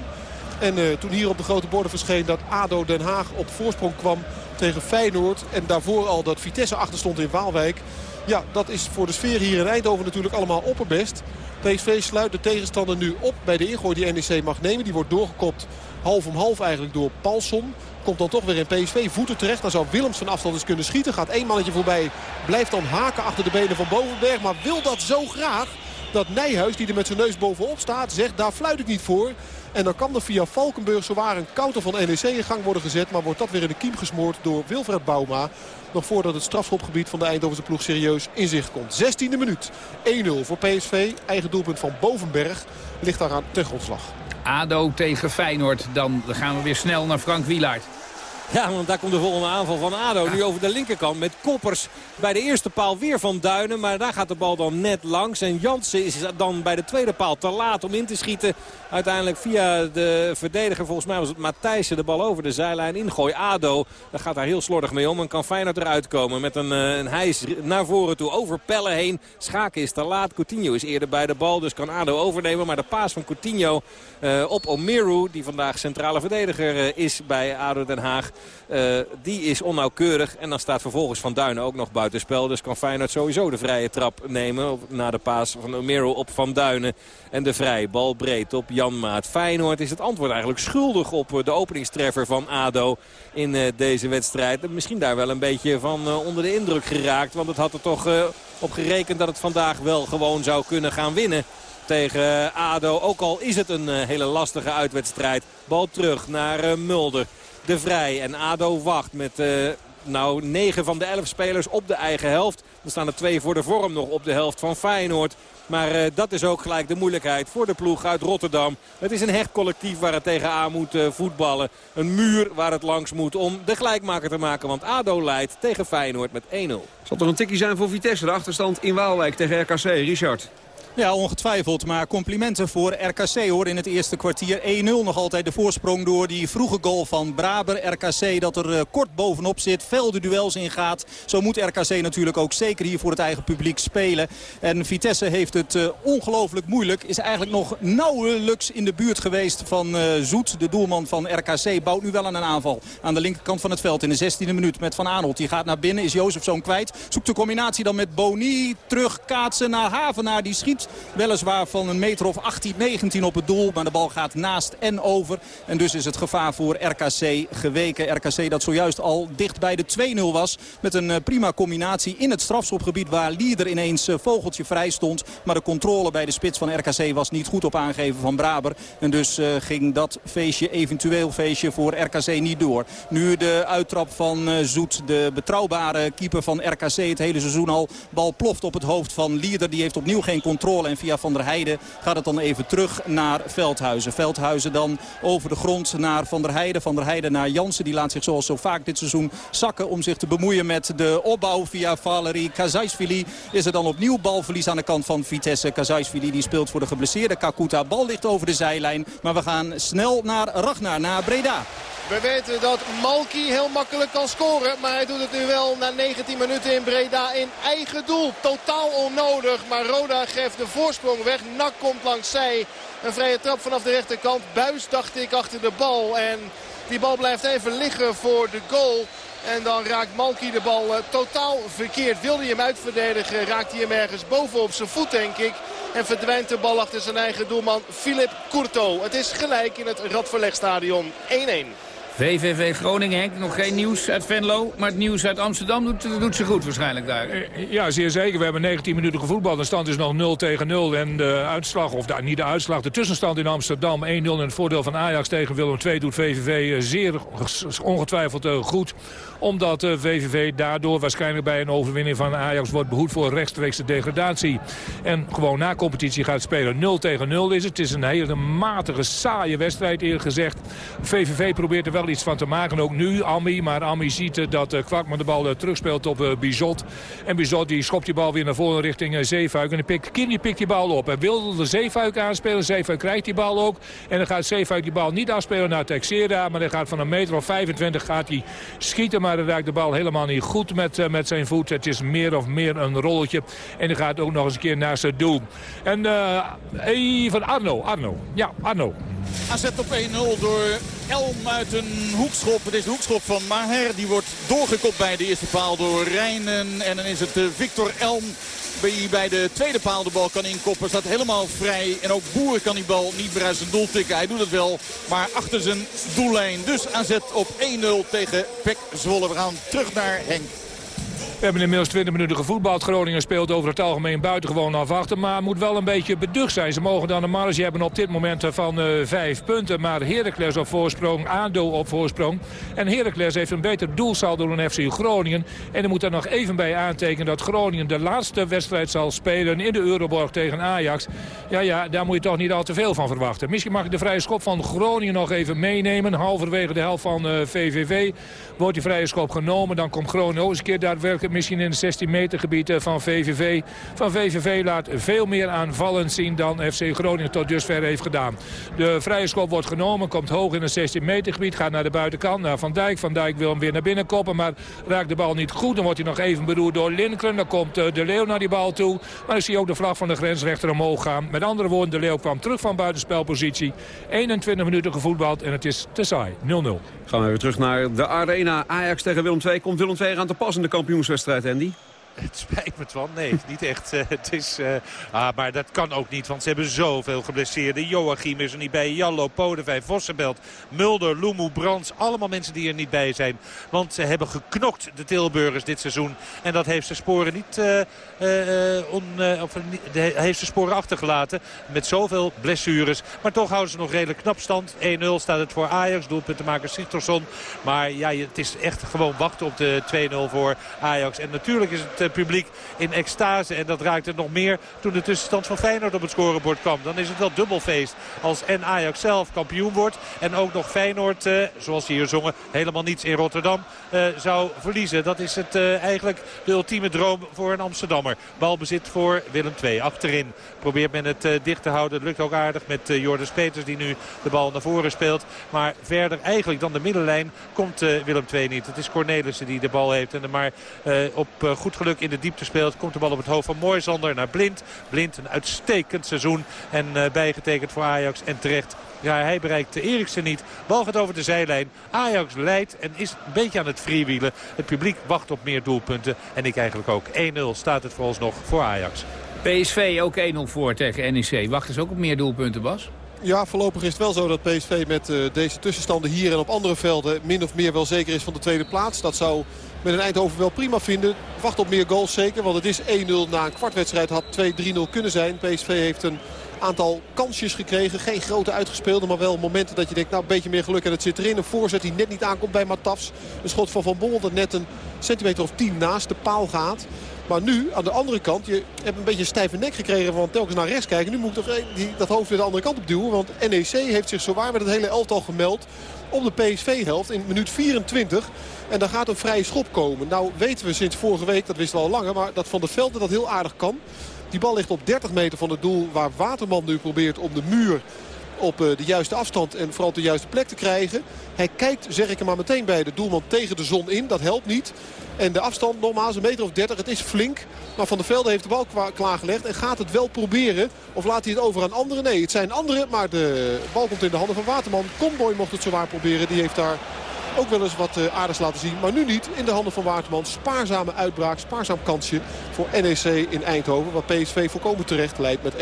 En uh, toen hier op de grote borden verscheen dat ADO Den Haag op voorsprong kwam tegen Feyenoord. En daarvoor al dat Vitesse achter stond in Waalwijk. Ja, dat is voor de sfeer hier in Eindhoven natuurlijk allemaal opperbest. PSV sluit de tegenstander nu op bij de ingooi die NEC mag nemen. Die wordt doorgekopt half om half eigenlijk door Paulson. Komt dan toch weer in PSV voeten terecht. Dan zou Willems van afstand eens kunnen schieten. Gaat één mannetje voorbij. Blijft dan haken achter de benen van Bovenberg. Maar wil dat zo graag dat Nijhuis, die er met zijn neus bovenop staat, zegt daar fluit ik niet voor. En dan kan er via Valkenburg zowaar een counter van NEC in gang worden gezet. Maar wordt dat weer in de kiem gesmoord door Wilfred Bouma. Nog voordat het strafschopgebied van de Eindhovense ploeg serieus in zicht komt. 16e minuut. 1-0 voor PSV. Eigen doelpunt van Bovenberg ligt daaraan ten grondslag. ADO tegen Feyenoord. Dan gaan we weer snel naar Frank Wielaert. Ja, want daar komt de volgende aanval van ADO. Nu over de linkerkant met Koppers bij de eerste paal weer van Duinen. Maar daar gaat de bal dan net langs. En Jansen is dan bij de tweede paal te laat om in te schieten. Uiteindelijk via de verdediger, volgens mij was het Matthijssen, de bal over de zijlijn ingooi. ADO, daar gaat daar heel slordig mee om. En kan Feyenoord eruit komen met een, een hijs naar voren toe. Over Pelle heen. Schaken is te laat. Coutinho is eerder bij de bal, dus kan ADO overnemen. Maar de paas van Coutinho uh, op Omeru, die vandaag centrale verdediger uh, is bij ADO Den Haag. Uh, die is onnauwkeurig. En dan staat vervolgens Van Duinen ook nog buitenspel. Dus kan Feyenoord sowieso de vrije trap nemen. Na de paas van Omeru op Van Duinen. En de vrije bal breed op Janmaat. Feyenoord is het antwoord eigenlijk schuldig op de openingstreffer van ADO in uh, deze wedstrijd. Misschien daar wel een beetje van onder de indruk geraakt. Want het had er toch op gerekend dat het vandaag wel gewoon zou kunnen gaan winnen tegen ADO. Ook al is het een hele lastige uitwedstrijd. Bal terug naar Mulder. De Vrij en ADO wacht met nou 9 van de 11 spelers op de eigen helft. Er staan er twee voor de vorm nog op de helft van Feyenoord. Maar uh, dat is ook gelijk de moeilijkheid voor de ploeg uit Rotterdam. Het is een hecht collectief waar het tegenaan moet uh, voetballen. Een muur waar het langs moet om de gelijkmaker te maken. Want ADO leidt tegen Feyenoord met 1-0. Zal toch een tikkie zijn voor Vitesse. De achterstand in Waalwijk tegen RKC. Richard. Ja, ongetwijfeld. Maar complimenten voor RKC hoor in het eerste kwartier. 1-0 nog altijd de voorsprong door die vroege goal van Braber. RKC dat er uh, kort bovenop zit. Veel de duels ingaat. Zo moet RKC natuurlijk ook zeker hier voor het eigen publiek spelen. En Vitesse heeft het uh, ongelooflijk moeilijk. Is eigenlijk nog nauwelijks in de buurt geweest van uh, Zoet. De doelman van RKC bouwt nu wel aan een aanval. Aan de linkerkant van het veld in de 16e minuut met Van Aanholt. Die gaat naar binnen. Is Jozefzoon kwijt. Zoekt de combinatie dan met Boni. Terug kaatsen naar Havenaar. Die schiet Weliswaar van een meter of 18, 19 op het doel. Maar de bal gaat naast en over. En dus is het gevaar voor RKC geweken. RKC dat zojuist al dicht bij de 2-0 was. Met een prima combinatie in het strafschopgebied waar Lieder ineens vogeltje vrij stond. Maar de controle bij de spits van RKC was niet goed op aangeven van Braber. En dus ging dat feestje, eventueel feestje voor RKC niet door. Nu de uittrap van Zoet, de betrouwbare keeper van RKC het hele seizoen al. Bal ploft op het hoofd van Lieder. Die heeft opnieuw geen controle. En via Van der Heijden gaat het dan even terug naar Veldhuizen. Veldhuizen dan over de grond naar Van der Heijden. Van der Heijden naar Jansen. Die laat zich zoals zo vaak dit seizoen zakken om zich te bemoeien met de opbouw via Valerie Kazaisvili. Is er dan opnieuw balverlies aan de kant van Vitesse. Kazaisvili die speelt voor de geblesseerde Kakuta. Bal ligt over de zijlijn. Maar we gaan snel naar Ragnar, naar Breda. We weten dat Malki heel makkelijk kan scoren. Maar hij doet het nu wel na 19 minuten in Breda in eigen doel. Totaal onnodig. Maar Roda geeft de voorsprong weg. Nak komt langs zij. Een vrije trap vanaf de rechterkant. Buis dacht ik achter de bal. En die bal blijft even liggen voor de goal. En dan raakt Malki de bal uh, totaal verkeerd. Wilde hij hem uitverdedigen, raakt hij hem ergens bovenop zijn voet denk ik. En verdwijnt de bal achter zijn eigen doelman Philip Courto. Het is gelijk in het Radverlegstadion 1-1. VVV Groningen, Henk, nog geen nieuws uit Venlo. Maar het nieuws uit Amsterdam doet, doet ze goed waarschijnlijk daar. Eh, ja, zeer zeker. We hebben 19 minuten gevoetbald. De stand is nog 0 tegen 0. En de uitslag, of de, niet de uitslag, de tussenstand in Amsterdam 1-0. En het voordeel van Ajax tegen Willem II doet VVV eh, zeer ongetwijfeld eh, goed omdat VVV daardoor waarschijnlijk bij een overwinning van Ajax wordt behoed voor rechtstreeks de degradatie. En gewoon na competitie gaat spelen 0 tegen 0 is het. Het is een hele matige, saaie wedstrijd eerlijk gezegd. VVV probeert er wel iets van te maken. Ook nu Ami. Maar Ami ziet eh, dat eh, Kwakman de bal eh, terugspeelt op Bizot. En Bizot die schopt die bal weer naar voren richting Zeefuik. En dan pikt, pikt die bal op. Hij wil de Zeefuik aanspelen. Zeefuik krijgt die bal ook. En dan gaat Zeefuik die bal niet afspelen naar Texera. Maar hij gaat van een meter of 25 gaat hij schieten. Maar dan raakt de bal helemaal niet goed met, met zijn voet. Het is meer of meer een rolletje. En hij gaat ook nog eens een keer naar zijn doel. En uh, even Arno. Arno. Ja, Arno. AZ op 1-0 door Elm uit een hoekschop. Het is de hoekschop van Maher. Die wordt doorgekopt bij de eerste paal door Rijnen. En dan is het eh, Victor Elm die bij de tweede paal de bal kan inkoppen. Staat helemaal vrij. En ook Boer kan die bal niet meer uit zijn doel tikken. Hij doet het wel, maar achter zijn doellijn. Dus AZ op 1-0 tegen Pek Zwolle. We gaan terug naar Henk. We hebben inmiddels 20 minuten gevoetbald. Groningen speelt over het algemeen buitengewoon afwachten. Maar moet wel een beetje beducht zijn. Ze mogen dan een marge hebben op dit moment van uh, vijf punten. Maar Heracles op voorsprong, ADO op voorsprong. En Heracles heeft een beter doelsaldo dan FC Groningen. En er moet er nog even bij aantekenen dat Groningen de laatste wedstrijd zal spelen in de Euroborg tegen Ajax. Ja, ja, daar moet je toch niet al te veel van verwachten. Misschien mag ik de vrije schop van Groningen nog even meenemen. Halverwege de helft van VVV wordt die vrije schop genomen. Dan komt Groningen eens een keer daadwerkelijk misschien in het 16 meter gebied eh, van VVV. Van VVV laat veel meer aanvallend zien dan FC Groningen tot dusver heeft gedaan. De vrije schop wordt genomen, komt hoog in het 16 meter gebied. Gaat naar de buitenkant, naar Van Dijk. Van Dijk wil hem weer naar binnen koppen, maar raakt de bal niet goed. Dan wordt hij nog even bedoeld door Lindgren. Dan komt eh, De Leeuw naar die bal toe. Maar dan zie je ook de vlag van de grensrechter omhoog gaan. Met andere woorden, De Leeuw kwam terug van buitenspelpositie. 21 minuten gevoetbald en het is te saai. 0-0. Gaan we weer terug naar de Arena. Ajax tegen Willem II. Komt Willem II aan te pas in de kampioenswedstrijd? wedstrijd, Andy? Het spijt me van. Nee, niet echt. Uh, het is, uh, ah, maar dat kan ook niet, want ze hebben zoveel geblesseerden. Joachim is er niet bij. Jallo, Podevij, Vossenbelt, Mulder, Lumu, Brands. Allemaal mensen die er niet bij zijn. Want ze hebben geknokt, de Tilburgers, dit seizoen. En dat heeft ze sporen niet... Uh, on, heeft ze sporen achtergelaten. Met zoveel blessures. Maar toch houden ze nog redelijk knap stand. 1-0 staat het voor Ajax. Doelpuntenmaker Sigtorsson. Maar ja, het is echt gewoon wachten op de 2-0 voor Ajax. En natuurlijk is het publiek in extase. En dat raakte nog meer toen de tussenstand van Feyenoord op het scorebord kwam. Dan is het wel dubbelfeest als en Ajax zelf kampioen wordt. En ook nog Feyenoord, eh, zoals ze hier zongen, helemaal niets in Rotterdam eh, zou verliezen. Dat is het eh, eigenlijk de ultieme droom voor een Amsterdammer. Balbezit voor Willem II. Achterin probeert men het uh, dicht te houden. Het lukt ook aardig met uh, Jordis Peters die nu de bal naar voren speelt. Maar verder eigenlijk dan de middenlijn komt Willem II niet. Het is Cornelissen die de bal heeft en er maar op goed geluk in de diepte speelt. Komt de bal op het hoofd van Moisander naar Blind. Blind een uitstekend seizoen en bijgetekend voor Ajax en terecht ja, hij bereikt Eriksen niet. Bal gaat over de zijlijn. Ajax leidt en is een beetje aan het freewielen. Het publiek wacht op meer doelpunten. En ik eigenlijk ook. 1-0 staat het voor ons nog voor Ajax. PSV ook 1-0 voor tegen NEC. Wacht eens ook op meer doelpunten, Bas? Ja, voorlopig is het wel zo dat PSV met uh, deze tussenstanden hier en op andere velden... min of meer wel zeker is van de tweede plaats. Dat zou met een Eindhoven wel prima vinden. Wacht op meer goals zeker, want het is 1-0 na een kwartwedstrijd. Had 2-3-0 kunnen zijn. PSV heeft een aantal kansjes gekregen. Geen grote uitgespeelde, maar wel momenten dat je denkt... nou, een beetje meer geluk en het zit erin. Een voorzet die net niet aankomt bij Matafs. Een schot van Van Bommel dat net een centimeter of 10 naast de paal gaat. Maar nu, aan de andere kant, je hebt een beetje een stijve nek gekregen van telkens naar rechts kijken. Nu moet ik toch die, dat hoofd weer de andere kant op duwen. Want NEC heeft zich zowaar met het hele elftal gemeld op de PSV-helft in minuut 24. En dan gaat een vrije schop komen. Nou weten we sinds vorige week, dat wisten we al langer, maar dat Van der Velde dat heel aardig kan. Die bal ligt op 30 meter van het doel waar Waterman nu probeert om de muur op eh, de juiste afstand en vooral op de juiste plek te krijgen. Hij kijkt, zeg ik er maar meteen bij, de doelman tegen de zon in. Dat helpt niet. En de afstand nogmaals een meter of 30. Het is flink. Maar Van der Velde heeft de bal klaargelegd. En gaat het wel proberen. Of laat hij het over aan anderen? Nee, het zijn anderen. Maar de bal komt in de handen van Waterman. Comboy mocht het zowaar proberen. Die heeft daar ook wel eens wat uh, aardigs laten zien. Maar nu niet in de handen van Waterman. Spaarzame uitbraak, spaarzaam kansje voor NEC in Eindhoven. Wat PSV volkomen terecht leidt met 1-0.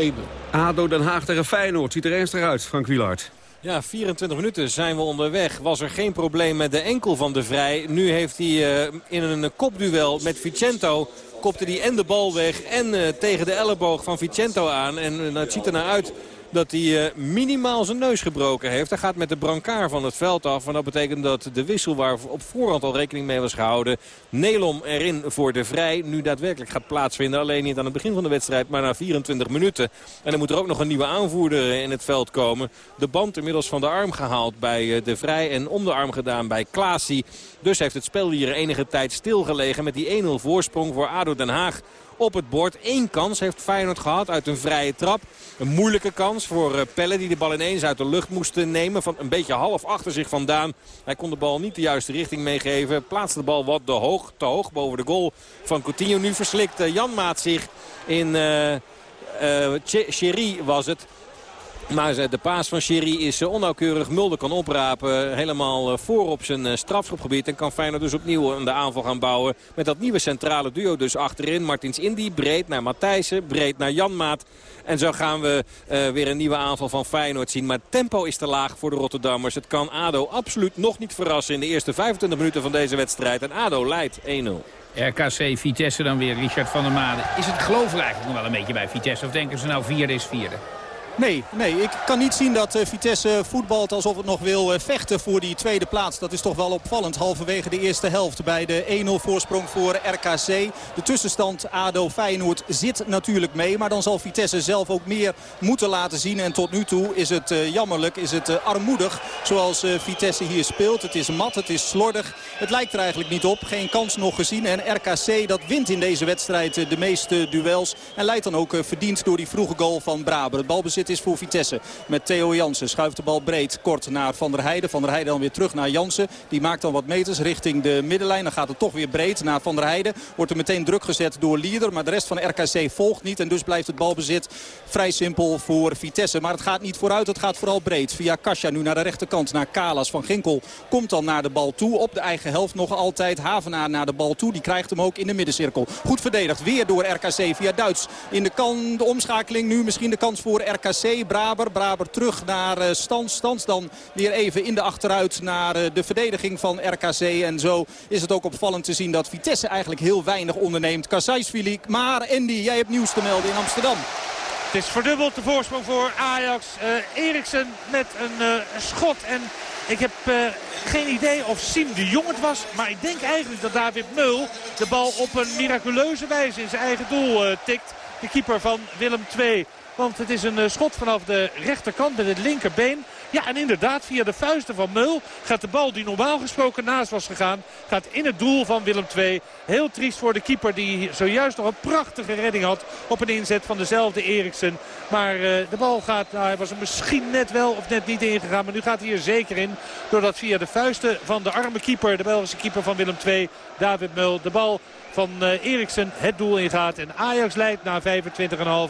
ADO Den Haag tegen Feyenoord. Ziet er ernstig uit, Frank Wielaert. Ja, 24 minuten zijn we onderweg. Was er geen probleem met de enkel van de Vrij. Nu heeft hij uh, in een kopduel met Vicento... kopte hij en de bal weg en uh, tegen de elleboog van Vicento aan. En het ziet er naar uit dat hij eh, minimaal zijn neus gebroken heeft. Hij gaat met de brancard van het veld af. En dat betekent dat de wissel waar op voorhand al rekening mee was gehouden... Nelom erin voor de Vrij nu daadwerkelijk gaat plaatsvinden. Alleen niet aan het begin van de wedstrijd, maar na 24 minuten. En dan moet er ook nog een nieuwe aanvoerder in het veld komen. De band inmiddels van de arm gehaald bij eh, de Vrij en om de arm gedaan bij Klaasie. Dus heeft het spel hier enige tijd stilgelegen met die 1-0 voorsprong voor ADO Den Haag op het bord. Eén kans heeft Feyenoord gehad uit een vrije trap. Een moeilijke kans voor eh, Pelle die de bal ineens uit de lucht moest eh, nemen. Van een beetje half achter zich vandaan. Hij kon de bal niet de juiste richting meegeven. Plaatste de bal wat te hoog, te hoog boven de goal van Coutinho. Nu verslikt eh, Jan Maat zich in... Uh, was het. Maar de paas van Sherry is eh, onnauwkeurig. Mulder kan oprapen. Helemaal eh, voor op zijn eh, strafschopgebied. En kan Feyenoord dus opnieuw aan de aanval gaan bouwen. Met dat nieuwe centrale duo dus achterin. Martins Indy breed naar Matthijssen. Breed naar Janmaat. En zo gaan we weer een nieuwe aanval van Feyenoord zien. Maar het tempo is te laag voor de Rotterdammers. Het kan ADO absoluut nog niet verrassen in de eerste 25 minuten van deze wedstrijd. En ADO leidt 1-0. RKC Vitesse dan weer, Richard van der Made. Is het geloof eigenlijk nog wel een beetje bij Vitesse? Of denken ze nou vierde is vierde? Nee, nee, ik kan niet zien dat uh, Vitesse voetbalt alsof het nog wil uh, vechten voor die tweede plaats. Dat is toch wel opvallend. Halverwege de eerste helft bij de 1-0 voorsprong voor RKC. De tussenstand ADO-Feyenoord zit natuurlijk mee. Maar dan zal Vitesse zelf ook meer moeten laten zien. En tot nu toe is het uh, jammerlijk, is het armoedig zoals Vitesse hier speelt. Het is mat, het is slordig. Het lijkt er eigenlijk niet op. Geen kans nog gezien. En RKC dat wint in deze wedstrijd de meeste duels. En leidt dan ook verdiend door die vroege goal van Braber. Het balbezit is voor Vitesse. Met Theo Jansen schuift de bal breed kort naar Van der Heijden. Van der Heijden dan weer terug naar Jansen. Die maakt dan wat meters richting de middenlijn. Dan gaat het toch weer breed naar Van der Heijden. Wordt er meteen druk gezet door Lieder. Maar de rest van RKC volgt niet. En dus blijft het balbezit vrij simpel voor Vitesse. Maar het gaat niet vooruit. Het gaat vooral breed. Via Kasia nu naar de rechterkant. Naar Kalas van Ginkel. Komt dan naar de bal toe. Op de eigen helft nog altijd. Havenaar naar de bal toe. Die krijgt hem ook in de middencirkel. Goed verdedigd. Weer door RKC via Duits. In de, kan, de omschakeling nu misschien de kans voor RKC. Braber. Braber terug naar uh, Stans. Stans dan weer even in de achteruit naar uh, de verdediging van RKC. En zo is het ook opvallend te zien dat Vitesse eigenlijk heel weinig onderneemt. Kasaisvili, maar Andy, jij hebt nieuws te melden in Amsterdam. Het is verdubbeld de voorsprong voor Ajax. Uh, Eriksen met een schot. En ik heb geen idee of Siem de Jong het was. Maar ik denk eigenlijk dat David Meul de bal op een miraculeuze wijze in zijn eigen doel tikt. De keeper van Willem II. Want het is een eh, schot vanaf de rechterkant met het linkerbeen. Ja, en inderdaad, via de vuisten van Meul gaat de bal die normaal gesproken naast was gegaan... gaat in het doel van Willem II. Heel triest voor de keeper die zojuist nog een prachtige redding had... op een inzet van dezelfde Eriksen. Maar uh, de bal gaat, nou, hij was er misschien net wel of net niet ingegaan... maar nu gaat hij er zeker in. Doordat via de vuisten van de arme keeper, de Belgische keeper van Willem II... David Meul, de bal van uh, Eriksen het doel ingaat. En Ajax leidt na 25,5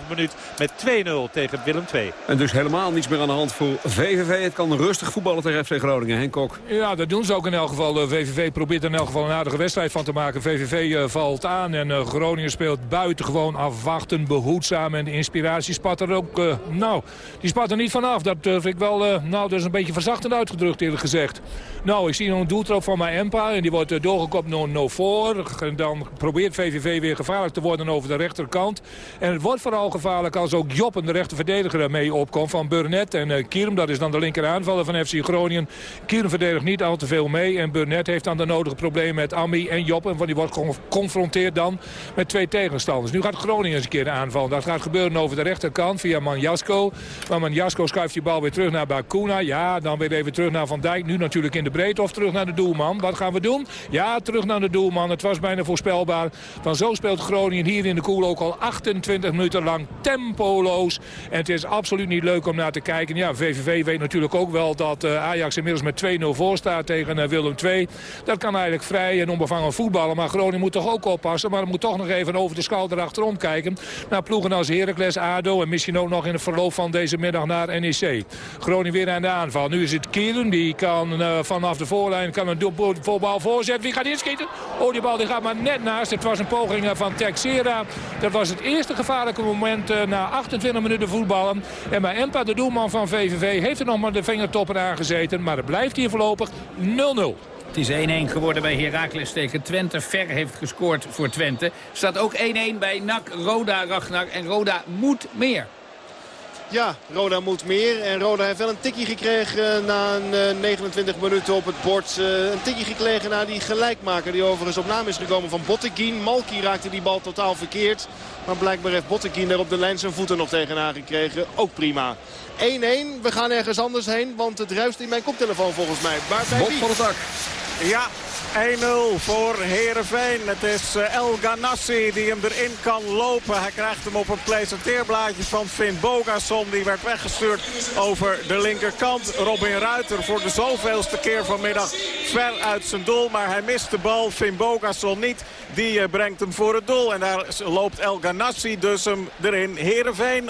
minuut met 2-0 tegen Willem II. En dus helemaal niets meer aan de hand voor VVV. Het kan rustig voetballen tegen FC Groningen. Henk Kok. Ja, dat doen ze ook in elk geval. VVV probeert er in elk geval een aardige wedstrijd van te maken. VVV uh, valt aan en Groningen speelt buitengewoon afwachten, behoedzaam. En de inspiratie spat er ook, nou, die spat er niet vanaf. Dat vind ik wel, nou, dat is een beetje verzachtend uitgedrukt eerlijk gezegd. Nou, ik zie nog een doeltrap van mijn Empa en die wordt doorgekopt door No voor. En dan probeert VVV weer gevaarlijk te worden over de rechterkant. En het wordt vooral gevaarlijk als ook Joppen, de rechterverdediger, ermee opkomt van Burnett. En uh, Kierm, dat is dan de linker aanvaller van FC Groningen. Kierm verdedigt niet al te veel mee. En Burnett heeft dan de nodige problemen met Ami en Joppen. Want die wordt geconfronteerd dan met twee tegenstanders. Nu gaat Groningen eens een keer de aanval. Dat gaat gebeuren over de rechterkant via Manjasko. Maar Manjasko schuift die bal weer terug naar Bakuna. Ja, dan weer even terug naar Van Dijk. Nu natuurlijk in de breedte of terug naar de doelman. Wat gaan we doen? Ja, terug naar de doelman. Het was bijna voorspelbaar. Van zo speelt Groningen hier in de koel ook al 28 minuten lang tempoloos. En het is absoluut niet leuk om naar te kijken. Ja, VVV weet natuurlijk ook wel dat uh, Ajax inmiddels met 2-0 voor staat tegen uh, Willem II. Dat kan eigenlijk vrij en onbevangen voetballen. Maar Groningen moet toch ook oppassen. Maar moet toch nog even over de schouder achterom kijken. Naar ploegen als Heracles, ADO en misschien ook nog in het verloop van deze middag naar NEC. Groningen weer aan de aanval. Nu is het Kieren. Die kan uh, vanaf de voorlijn kan een voorbal voorzetten. Wie gaat inschieten? Oh, die bal die gaat maar net naast. Het was een poging van Texera. Dat was het eerste gevaarlijke moment uh, na 28 minuten voetballen. En bij Empa, de doelman van VVV, heeft er nog maar de vingertoppen aangezeten. Maar het blijft hier voorlopig 0-0. Het is 1-1 geworden bij Heracles tegen Twente. Ver heeft gescoord voor Twente. Staat ook 1-1 bij NAC, Roda, Ragnar. En Roda moet meer. Ja, Roda moet meer. En Roda heeft wel een tikkie gekregen na een, uh, 29 minuten op het bord. Uh, een tikkie gekregen na die gelijkmaker die overigens op naam is gekomen van Botteguin. Malki raakte die bal totaal verkeerd. Maar blijkbaar heeft Botteguin er op de lijn zijn voeten nog tegenaan gekregen. Ook prima. 1-1. We gaan ergens anders heen, want het ruist in mijn koptelefoon volgens mij. Maar bij Bob van het dak. Ja, 1-0 voor Heerenveen. Het is El Ganassi die hem erin kan lopen. Hij krijgt hem op een presenteerblaadje van Finn Bogason. Die werd weggestuurd over de linkerkant. Robin Ruiter voor de zoveelste keer vanmiddag ver uit zijn doel. Maar hij mist de bal. Finn Bogason niet. Die brengt hem voor het doel. En daar loopt El Ganassi dus hem erin. Heerenveen